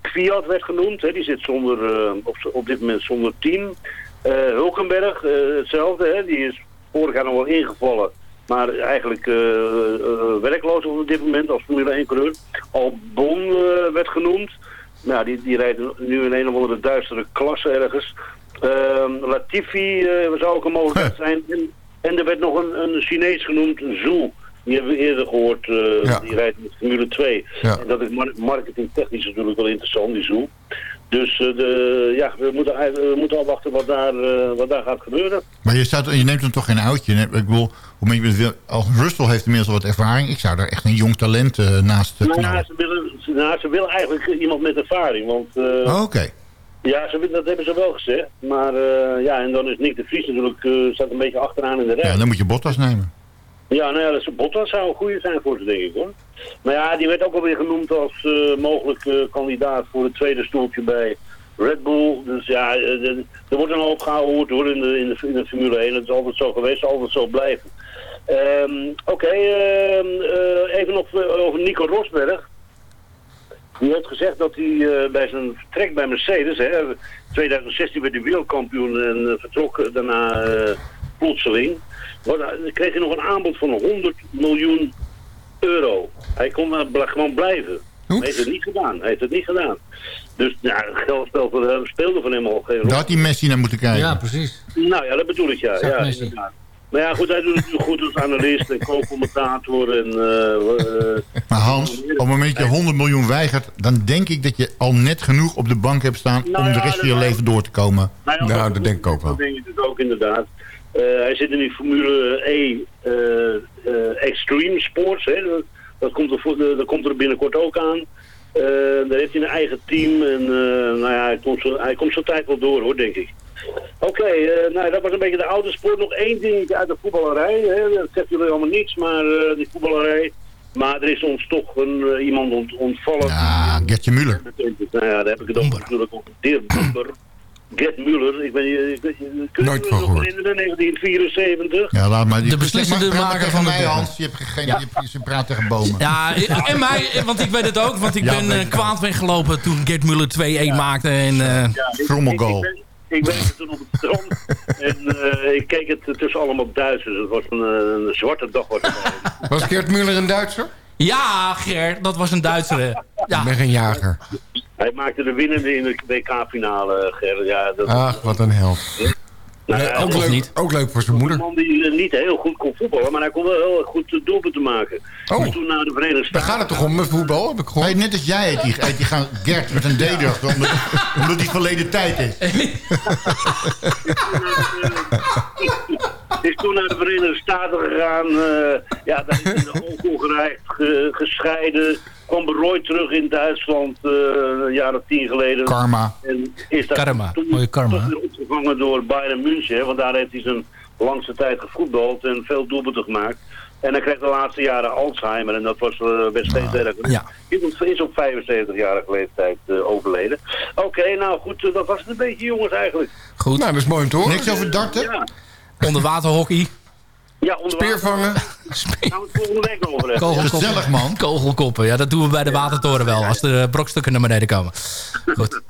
Kwiat werd genoemd, hè, die zit zonder, eh, op, op dit moment zonder team. Eh, Hulkenberg, hetzelfde, hè, die is vorig jaar nog wel ingevallen. Maar eigenlijk werkloos op dit moment als Formule 1 coureur. Albon werd genoemd. Nou, die, die rijdt nu in een of andere duistere klasse ergens. Latifi zou ook een mogelijkheid zijn. En, en er werd nog een, een Chinees genoemd, Zhu. Die hebben we eerder gehoord. eh, Ja. Die rijdt met Formule 2. Ja. En dat is mar marketingtechnisch natuurlijk wel interessant, die Zhu. Dus eh, de, ja, we moeten, we moeten afwachten wat daar, eh, wat daar gaat gebeuren. Maar je, staat, je neemt dan toch geen oudje. Ik bedoel, hoe je Russell heeft inmiddels al wat ervaring. Ik zou daar echt een jong talent eh, naast uh, Nou, knallen. ze willen, nou, ze willen eigenlijk iemand met ervaring. Want Oh, Oké. Ja, ze, dat hebben ze wel gezegd. Maar eh, ja, en dan is Nick de Vries natuurlijk eh, staat een beetje achteraan in de rij. Ja, dan moet je Bottas nemen. Ja, nou ja, dat is, Bottas zou een goede zijn voor ze, denk ik hoor. Maar ja, die werd ook alweer genoemd als eh, mogelijk kandidaat voor het tweede stoeltje bij Red Bull. Dus ja, er- wordt een hoop gehoord hoor in de, in, de, in de Formule 1. Dat is altijd zo geweest, zal altijd zo blijven. Ehm, Oké, ehm, eh, even nog over Nico Rosberg. Die heeft gezegd dat hij eh, bij zijn vertrek bij Mercedes, hè, 2016 werd hij wereldkampioen en eh, vertrok daarna eh, plotseling. Kreeg hij nog een aanbod van 100 miljoen euro. Hij kon daar bl- gewoon blijven. Hij heeft het niet gedaan. Hij heeft het niet gedaan. Dus ja, het geld speelde voor hem, speelde voor hem al geen rol. Daar had die Messi naar moeten kijken. Ja, precies. Nou ja, dat bedoel ik ja. Zag ja Messi. inderdaad. Maar ja, goed, hij doet het nu goed als analist en co-commentator en... eh, eh, Maar Hans, op het moment dat je 100 miljoen weigert... dan denk ik dat je al net genoeg op de bank hebt staan... Nou om de ja, rest van je leven door te komen. Nou, ja, dat denk ik ook wel. Dat denk ik dus ook inderdaad. Eh, hij zit in die Formule E eh, eh, Extreme Sports. Hè. Dat, dat, komt er, dat komt er binnenkort ook aan. Eh, daar heeft hij een eigen team. En eh, nou ja, hij komt, zo, hij komt zijn tijd wel door hoor, denk ik. Oké, eh, nou, dat was een beetje de autosport. Nog één dingetje uit de voetballerij. Hè. Dat zegt jullie allemaal niets, maar eh, die voetballerij. Maar er is ons toch een, eh, iemand ont- ontvallen. Ah, Gertje Muller. Nou ja, daar heb ik het over natuurlijk over. Dirk Bumper. Gert Muller. Ik ben je, je, je Nooit je van nog gehoord. herinneren, 1974? Ja, laat maar. De beslissende maker van de mij, derde. Hans. Je hebt geen, je, hebt- je praat tegen bomen. Ja, en mij, want ik weet het ook. Want ik Ja, ben kwaad weggelopen toen Gert Muller 2-1 maakte. En, eh, Frommelgoal. Ik, ik werkte toen op het strand en eh, ik keek het tussen allemaal Duitsers. Het was een, eh, een zwarte dag. Was het Was Gert Muller een Duitser? ja, Ger, dat was een Duitser. Ja. Ik ben geen jager. Hij maakte de winnende in de WK-finale, Ger. Ja, dat, Ach, wat een held. Ook, leuk, niet. ook leuk voor zijn Een moeder. man die eh, niet heel goed kon voetballen, maar hij kon wel heel erg goed doelpunten maken. Oh. Toen naar de Verenigde Daar Staten. gaat het toch om met voetbal, heb ik gehoord. Hey, net als jij heet die, heet die gaan Gert met een D erachter, omdat, omdat die verleden tijd is. is toen naar de Verenigde Staten gegaan. eh, ja, daar is hij ge- gescheiden. Kwam berooid terug in Duitsland, eh, een jaar of tien geleden. Karma. En is daar Karma. toen Mooie karma, toch weer opgevangen door Bayern München. hè, Want daar heeft hij zijn langste tijd gevoetbald en veel doelpunten gemaakt. En hij kreeg de laatste jaren Alzheimer en dat was uh, best steeds erg. Ja. Is op 75-jarige leeftijd uh, overleden. Oké, nou goed, uh, dat was het een beetje jongens eigenlijk. Goed. Nou, dat is mooi om te horen. Niks over darten? Ja, Onderwaterhockey. Ja onder Speervangen. Gaan we het volgende week over hebben. Kogelkoppen. Gezellig, man. Kogelkoppen. Ja, dat doen we bij de Watertoren wel. Als de brokstukken naar beneden komen. Goed.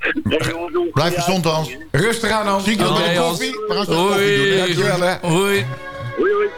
Blijf gezond, Hans. Rustig aan, Hans. Zie ik je Oké, bij de Hans. koffie? We gaan zo koffie doen. Dankjewel, hè. Hoi. Hoi, hoi.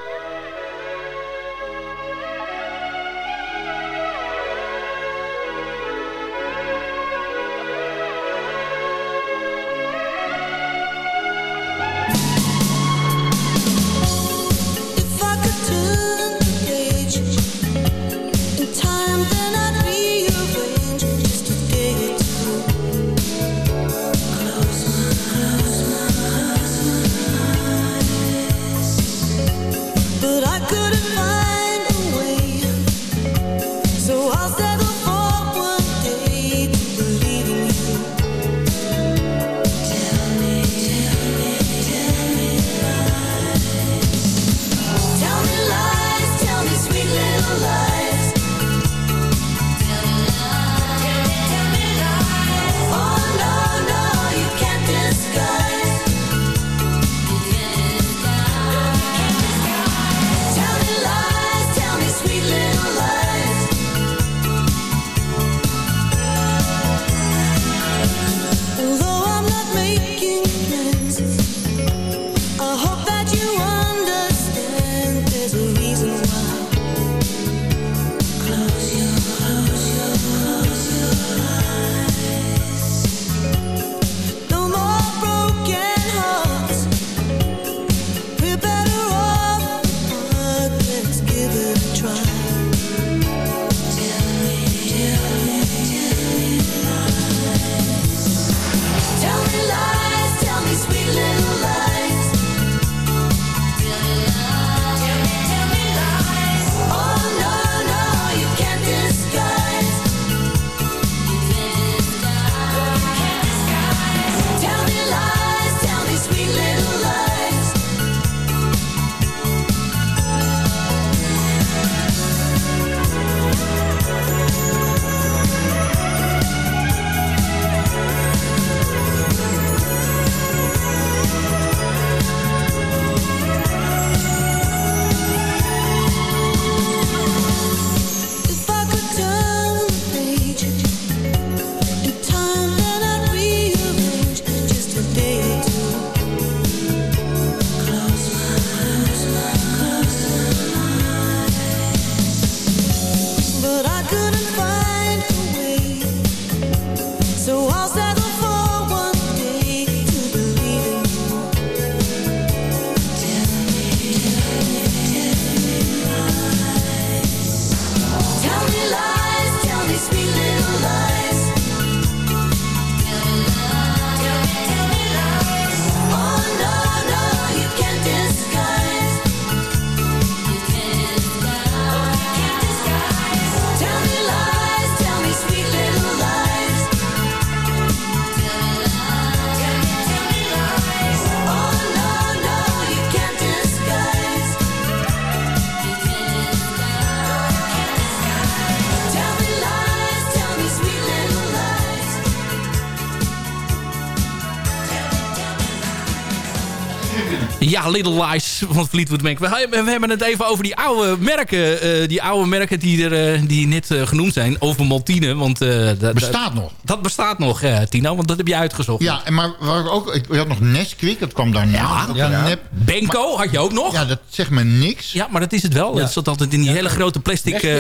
Ja, Little Lies van Fleetwood Mac. We, we- we hebben het even over die oude merken. eh, die oude merken die, er, eh, die net eh, genoemd zijn. Over Maltine. Want, eh, dat- Bestaat nog. Dat bestaat nog, eh, Tino. Want dat heb je uitgezocht. Ja, en maar waar ik ook, ik, je had nog Nesquik, dat kwam daarna. Ja, Dat ja. nep. Benko had je ook nog. Ja, dat zegt me niks. Ja, maar dat is het wel. Het zat altijd in die hele grote plastic... eh,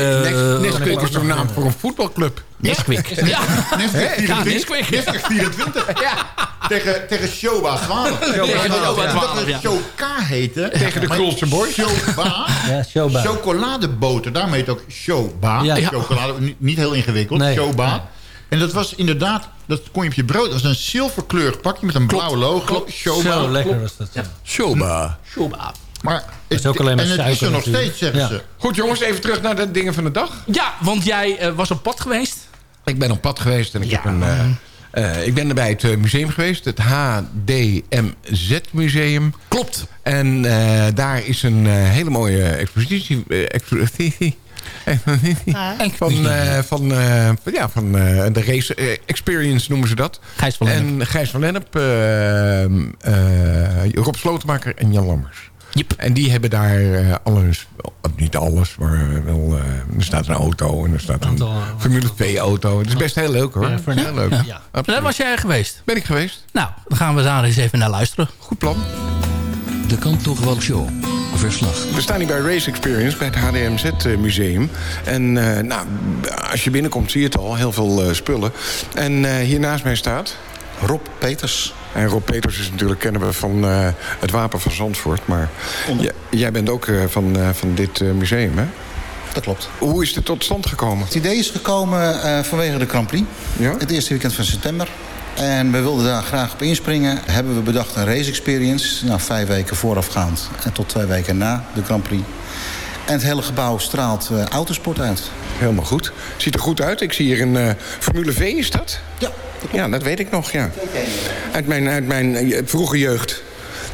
Nesquik is toch een naam voor een voetbalclub? Nesquik. Ja. Nesquik Ja, 24. Nesquik. Nesquik 24. Tegen, tegen Shoba 12. Tegen Shoba 12, Dat het ja. Shoka heette. Tegen de Maar Coolste Boys. Shoba. Ja, Shoba. Chocoladeboter. Daarmee heet het ook Shoba. Ja. Chocolade, niet- niet heel ingewikkeld. Nee. Shoba. En dat was inderdaad, dat kon je op je brood. Dat was een zilverkleurig pakje met een blauw logo. Shoba. Zo lekker was dat. Ja. Shoba. Shoba. Maar is ook alleen maar en het is er nog steeds, zeggen Ja. ze. Goed jongens, even terug naar de dingen van de dag. Ja, want jij eh, was op pad geweest. Ik ben op pad geweest en ik heb een, eh, Eh, ik ben er bij het eh, museum geweest. Het HDMZ Museum. Klopt. En eh, daar is een eh, hele mooie expositie... eh, expositie van, eh, van, eh, ja, van eh, de race experience noemen ze dat. Gijs van Lennep. En Gijs van Lennep, Rob Slotenmaker en Jan Lammers. En die hebben daar eh, alles, wel, niet alles, maar wel, eh, er staat een auto en er staat een Aantal, eh, Formule 2 auto. Het is best heel leuk hoor. Ja, voor- heel leuk. Ja. Ja. Daar was jij geweest? Ben ik geweest. Nou, dan gaan we daar eens even naar luisteren. Goed plan. De Kantoorwal Show. Verslag. We staan hier bij Race Experience, bij het HDMZ eh, Museum. En eh, nou, als je binnenkomt zie je het al, heel veel eh, spullen. En eh, hier naast mij staat... Rob Peters. En Rob Peters is natuurlijk kennen we van eh, het Wapen van Zandvoort. Maar jij bent ook eh, van, eh, van dit museum, hè? Dat klopt. Hoe is dit tot stand gekomen? Het idee is gekomen vanwege de Grand Prix. Het eerste weekend van september. En we wilden daar graag op inspringen. Hebben we bedacht een race experience. Nou, vijf weken voorafgaand en tot twee weken na de Grand Prix. En het hele gebouw straalt autosport uit. Helemaal goed. Ziet er goed uit. Ik zie hier een eh, Formule V, is dat? Ja. Ja, dat weet ik nog, ja. Uit mijn, uit mijn eh, vroege jeugd.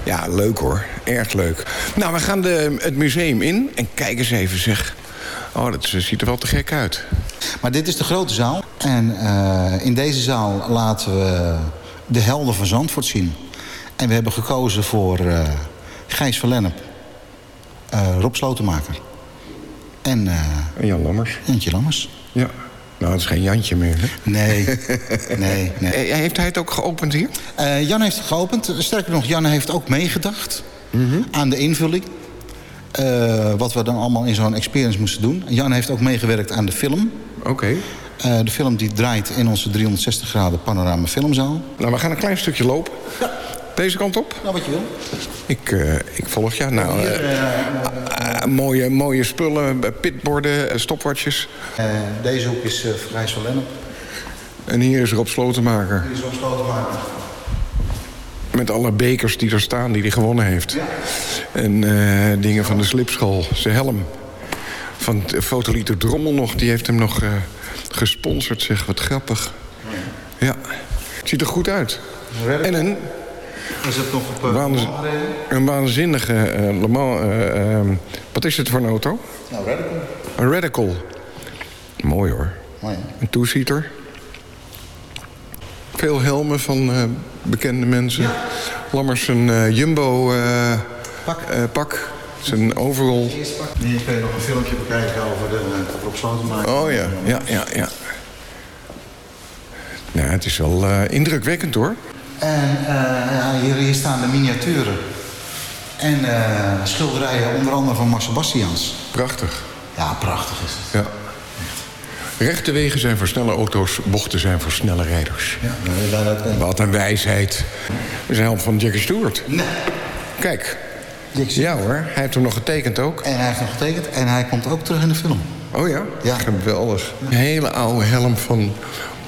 Ja, leuk hoor. Erg leuk. Nou, we gaan de, het museum in. En kijk eens even, zeg. Oh, dat eh, ziet er wel te gek uit. Maar dit is de grote zaal. En in deze zaal laten we de helden van Zandvoort zien. En we hebben gekozen voor Gijs van Lennep. Rob Slotenmaker. En, eh en Jan Lammers. Jantje Lammers. Ja. Nou, het is geen Jantje meer, hè? Nee, nee, nee. Eh, Heeft hij het ook geopend hier? Eh, Jan heeft het geopend. Sterker nog, Jan heeft ook meegedacht aan de invulling. Eh, wat we dan allemaal in zo'n experience moesten doen. Jan heeft ook meegewerkt aan de film. Oké. Eh, de film die draait in onze 360 graden panorama filmzaal. Nou, we gaan een klein stukje lopen. Deze kant op? Nou, wat je wil. Ik, eh, ik volg je. Nou, eh, ah, mooie, mooie spullen, eh, pitborden, eh, stopwatches. Eh, deze hoek is uh, van Lennep. En hier is Rob Slotenmaker. Die is Rob Slotenmaker. Met alle bekers die er staan, die hij gewonnen heeft. En eh, dingen van de slipschool. Zijn helm. Van Fotolieter Drommel nog. Die heeft hem nog eh, gesponsord, zeg. Wat grappig. Ja. Het ziet er goed uit. En een, Is het nog op... waanz- een waanzinnige eh, Le Mans... eh, ehm, wat is het voor een auto? Nou, Radical. Een Radical. Mooi hoor. Mooi, Een two-seater. Veel helmen van eh, bekende mensen. Lammers een eh, Jumbo eh, pak. pak. Zijn overall. Hier kun je nog een filmpje bekijken over de uh, Rob Slotenmaker. Oh ja, ja, ja, ja. Nou, het is wel eh, indrukwekkend hoor. En eh, ja, hier, hier staan de miniaturen. En eh, schilderijen, onder andere van Marcel Bastiaans. Prachtig. Ja, prachtig is het. Ja. Rechte wegen zijn voor snelle auto's, bochten zijn voor snelle rijders. Ja, Wat een wijsheid. Dat is een helm van Jackie Stewart. Nee. Kijk. Ja hoor, hij heeft hem nog getekend ook. En hij heeft nog getekend en hij komt ook terug in de film. Oh ja? Ja. Geweldig. Een hele oude helm van...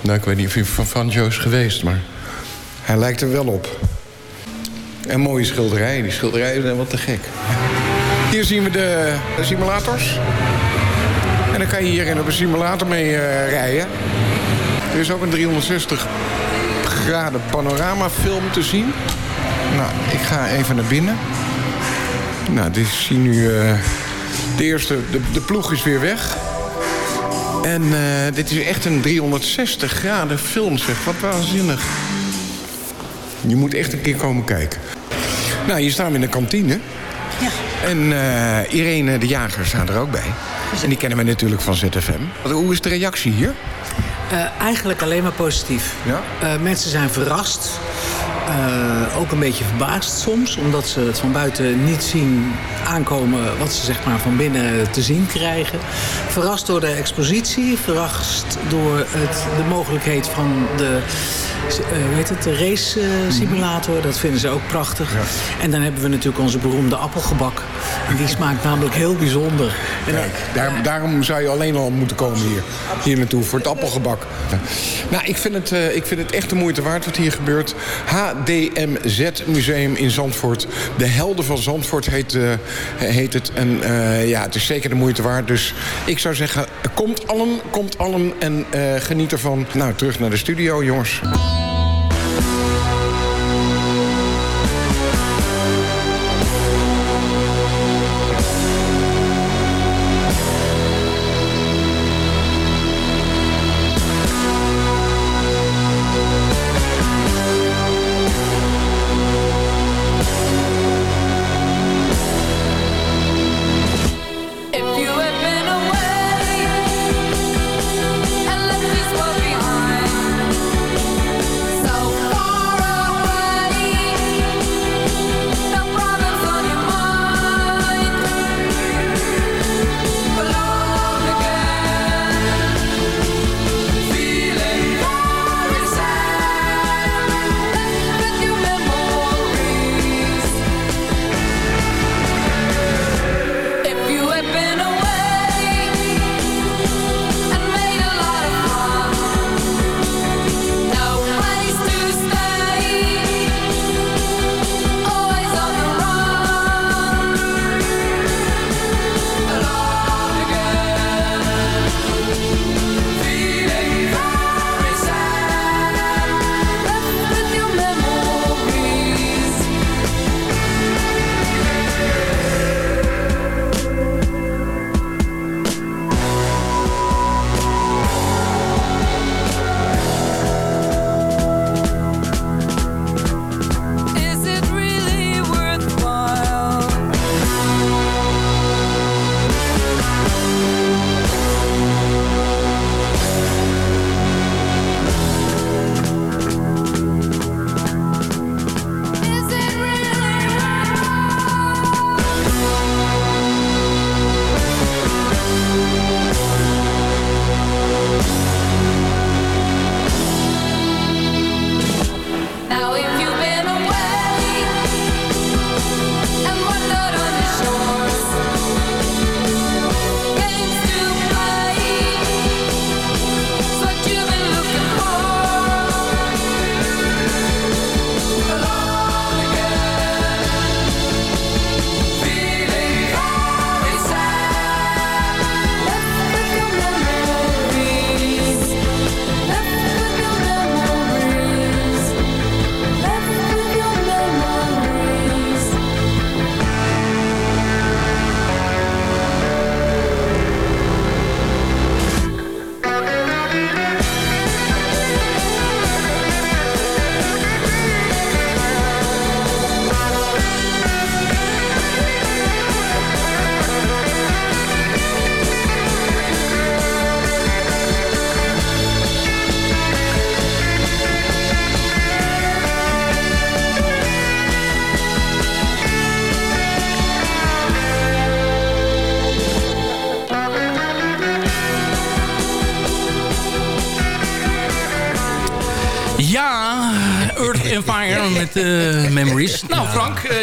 Nou, ik weet niet of hij van Fangio is geweest, maar... Hij lijkt er wel op. En mooie schilderijen. Die schilderijen zijn wat te gek. Hier zien we de, simulators. En dan kan je hierin op een simulator mee eh, rijden. Er is ook een 360 graden panoramafilm te zien. Nou, ik ga even naar binnen. Nou, dit hier nu... eh, de eerste, de, de ploeg is weer weg. En eh, dit is echt een 360 graden film, zeg. Wat waanzinnig. Je moet echt een keer komen kijken. Nou, hier staan we in de kantine. Ja. En eh, Irene de Jager staat er ook bij. En die kennen we natuurlijk van ZFM. Wat- Hoe is de reactie hier? Eh, eigenlijk alleen maar positief. Ja? Eh, mensen zijn verrast. Ook een beetje verbaasd soms, omdat ze het van buiten niet zien aankomen wat ze zeg maar van binnen te zien krijgen. Verrast door de expositie, verrast door het, de mogelijkheid van de, hoe heet het, de race eh, simulator. Dat vinden ze ook prachtig. En dan hebben we natuurlijk onze beroemde appelgebak. En die smaakt namelijk heel bijzonder. En dan- Daar, daarom zou je alleen al moeten komen hier, hier naartoe, voor het appelgebak. Nou, ik vind, het, eh, ik vind het echt de moeite waard wat hier gebeurt. HDMZ Museum in Zandvoort. De Helden van Zandvoort heet, eh, heet het. En eh, ja, het is zeker de moeite waard. Dus ik zou zeggen, komt allen, komt allen en eh, geniet ervan. Nou, terug naar de studio, jongens.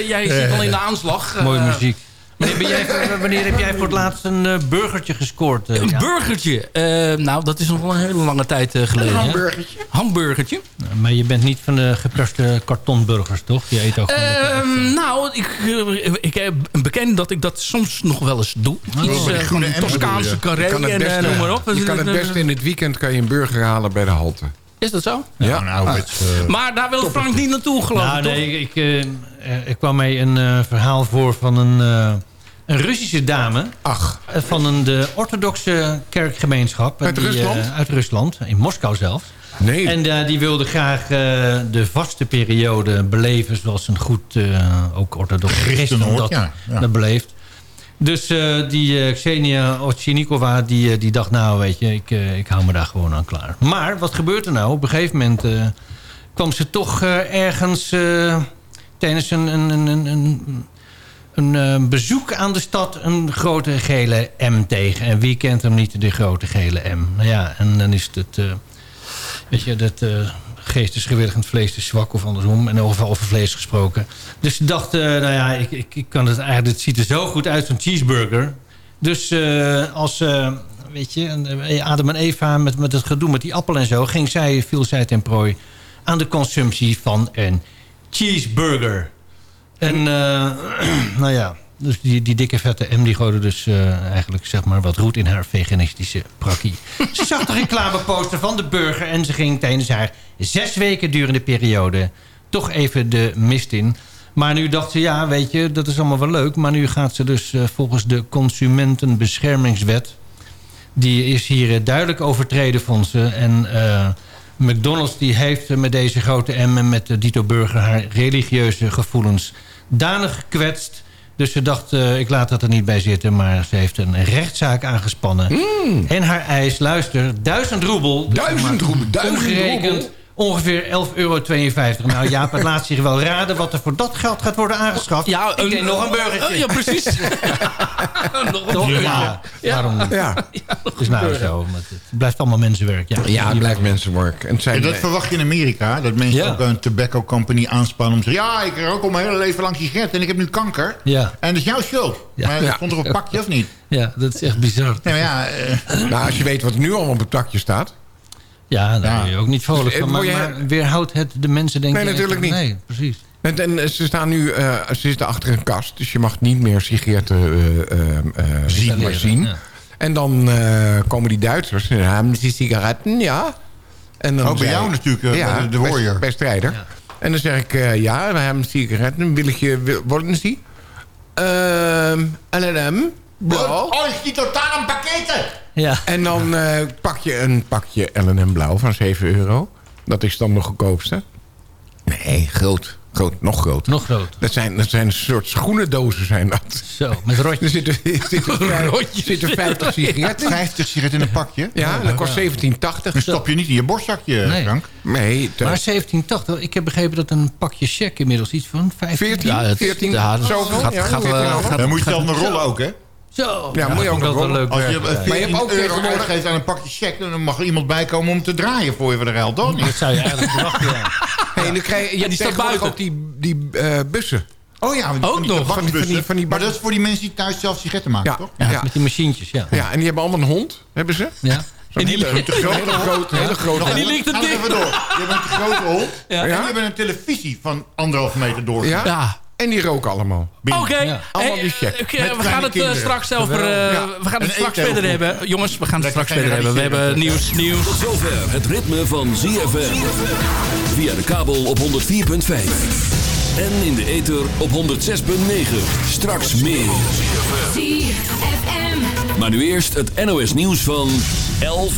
Jij zit al in de aanslag. Eh, Mooie muziek. Wanneer, ben jij, wanneer heb jij voor het laatst een eh, burgertje gescoord? eh, Een burgertje. Eh, nou, dat is nog wel een hele lange tijd eh, geleden. Een hè? hamburgertje? Hamburgertje. Nou, Maar je bent niet van de geperste kartonburgers, toch? Je eet ook. Ehm, nou, ik, eh, ik heb bekend dat ik dat soms nog wel eens doe. Oh, Iets eh, van M's Toscaanse carré Je kan het en beste- eh, noem maar op. Je kan het beste in het weekend kan je een burger halen bij de halte. Is dat zo? Ja, nou, Ah. het, eh, Maar daar wil Frank niet naartoe, geloof Nou, ik, toch? nee, ik, eh, eh, ik kwam mee een eh, verhaal voor van een, eh, een Russische dame. Ach. Eh, van een de orthodoxe kerkgemeenschap. Uit Die, eh, Rusland? uit Rusland, in Moskou zelfs. Nee. En eh, die wilde graag eh, de vaste periode beleven... zoals een goed, eh, ook orthodox christen dat, ja, ja. dat beleeft. Dus eh, die eh, Xenia Otchinikova, die, eh, die dacht... nou, weet je, ik, eh, ik hou me daar gewoon aan klaar. Maar wat gebeurt er nou? Op een gegeven moment eh, kwam ze toch eh, ergens... tijdens een, een, een, een, een, eh, bezoek aan de stad... een grote gele M tegen. En wie kent hem niet, de grote gele M? Nou ja, en dan is het... eh, Weet je, dat eh geest is vlees is zwak of andersom. En over, over vlees gesproken. Dus ze dacht, eh, nou ja, ik, ik, ik kan het eigenlijk... Het ziet er zo goed uit, zo'n cheeseburger. Dus als, weet je, Adam en Eva met, met het gedoe met die appel en zo... Ging zij, viel zij ten prooi aan de consumptie van een cheeseburger. En, eh, nou ja, dus die, die dikke vette M die gooide dus eh, eigenlijk zeg maar wat roet in haar veganistische prakkie. ze zag de reclameposter van de burger en ze ging tijdens haar zes weken durende periode toch even de mist in. Maar nu dacht ze, ja, weet je, dat is allemaal wel leuk. Maar nu gaat ze dus eh, volgens de Consumentenbeschermingswet... die is hier duidelijk overtreden, vond ze. En McDonald's die heeft met deze grote M en met de Dito Burger... haar religieuze gevoelens danig gekwetst. Dus ze dacht, eh, ik laat dat er niet bij zitten. Maar ze heeft een rechtszaak aangespannen. En haar eis, luister, duizend roebel. dus Duizend roebel, duizend Omgerekend roebel. Ongeveer 11,52 euro. Nou Jaap, het laat zich wel raden wat er voor dat geld gaat worden aangeschaft. Ja, ik denk nog een burgertje. Oh, ja, precies. nog een burger. Ja, Ja. waarom niet? Ja, is nou zo. maar Het blijft allemaal mensenwerk. Ja, ja het blijft mensenwerk. En zijn, Ja, dat verwacht je in Amerika. Dat mensen Ja. ook een tobacco company aanspannen om te zeggen... ja, ik rook al mijn hele leven lang sigaret en ik heb nu kanker. Ja. En dat is jouw schuld. Ja. Maar Ja. dat stond er op een pakje of niet? ja, dat is echt bizar. Maar ja, eh, nou, als je weet wat er nu allemaal op het takje staat. Ja, daar Ja. ben je ook niet vrolijk Dus, van. eh, Maar, word je- maar weerhoudt het de mensen denken... Nee, natuurlijk niet. Nee, precies. En, en eh, ze staan nu, eh, ze zitten achter een kast. Dus je mag niet meer sigaretten eh, eh, eh, zien. Maar zien. Ja. En dan eh, komen die Duitsers. En hebben die sigaretten, ja. En dan Ook bij jou natuurlijk, de- Warrior. Bij, bij Strijder. En dan zeg ik, eh, ja, we hebben sigaretten. Wil ik je, wil- worden ze die? Ehm L&M. Blauw. Oh, is die totaal een pakketten? Ja. En dan eh, pak je een pakje L&M Blauw van 7 euro. Dat is dan de goedkoopste. Nee, groot. groot nog groter. Nog groter. Dat zijn, dat zijn een soort schoenendozen zijn dat. Zo, met rotjes. Er zitten, er zitten, Rotjes. zitten 50 sigaretten. 50 sigaretten in een pakje? Ja, dat kost 17,80. Dan stop je niet in je borstzakje, Nee. Frank. Nee, te- Maar 1780, ik heb begrepen dat een pakje check inmiddels iets van 15... 14, Ja, het- 14, ja, dat gaat- ja, gaat, 14 euro. gaat- Dan moet je zelf nog rollen ook, hè? Zo. Ja, moet je ook nog wel leuk Als je werk. eh, Maar je 14 hebt ook euro tegenwoordig- uitgeeft aan een pakje check... dan mag er iemand bij komen om te draaien voor je voor de geld, toch? Dat zou je eigenlijk verwachten, ja. Hey, dan krijg je, Ja, die staat tegenwoordig buiten. ook die, die eh, bussen. Oh ja, van die, Ook van die nog, van die- van die- van die Maar dat is voor die mensen die thuis zelf sigaretten maken, Ja, toch? Ja, ja. met die machientjes, ja. Ja, en die hebben allemaal een hond, hebben ze. Ja. Zo'n hele, hele grote, hele grote Nog die ligt er even door. Je hebt een grote hond Ja. en je hebt een televisie van anderhalf meter door. Ja? En die roken allemaal. Oké, Ja. Allemaal Hey, die check. eh, we gaan het eh, kinderen. straks over. eh, Ja. We gaan het En straks verder ook. hebben. Jongens, we gaan het Lekker straks verder hebben. We hebben nieuws, nieuws. Tot zover het ritme van ZFM. Via de kabel op 104.5. En in de ether op 106.9. Straks meer. Maar nu eerst het NOS nieuws van 11 uur.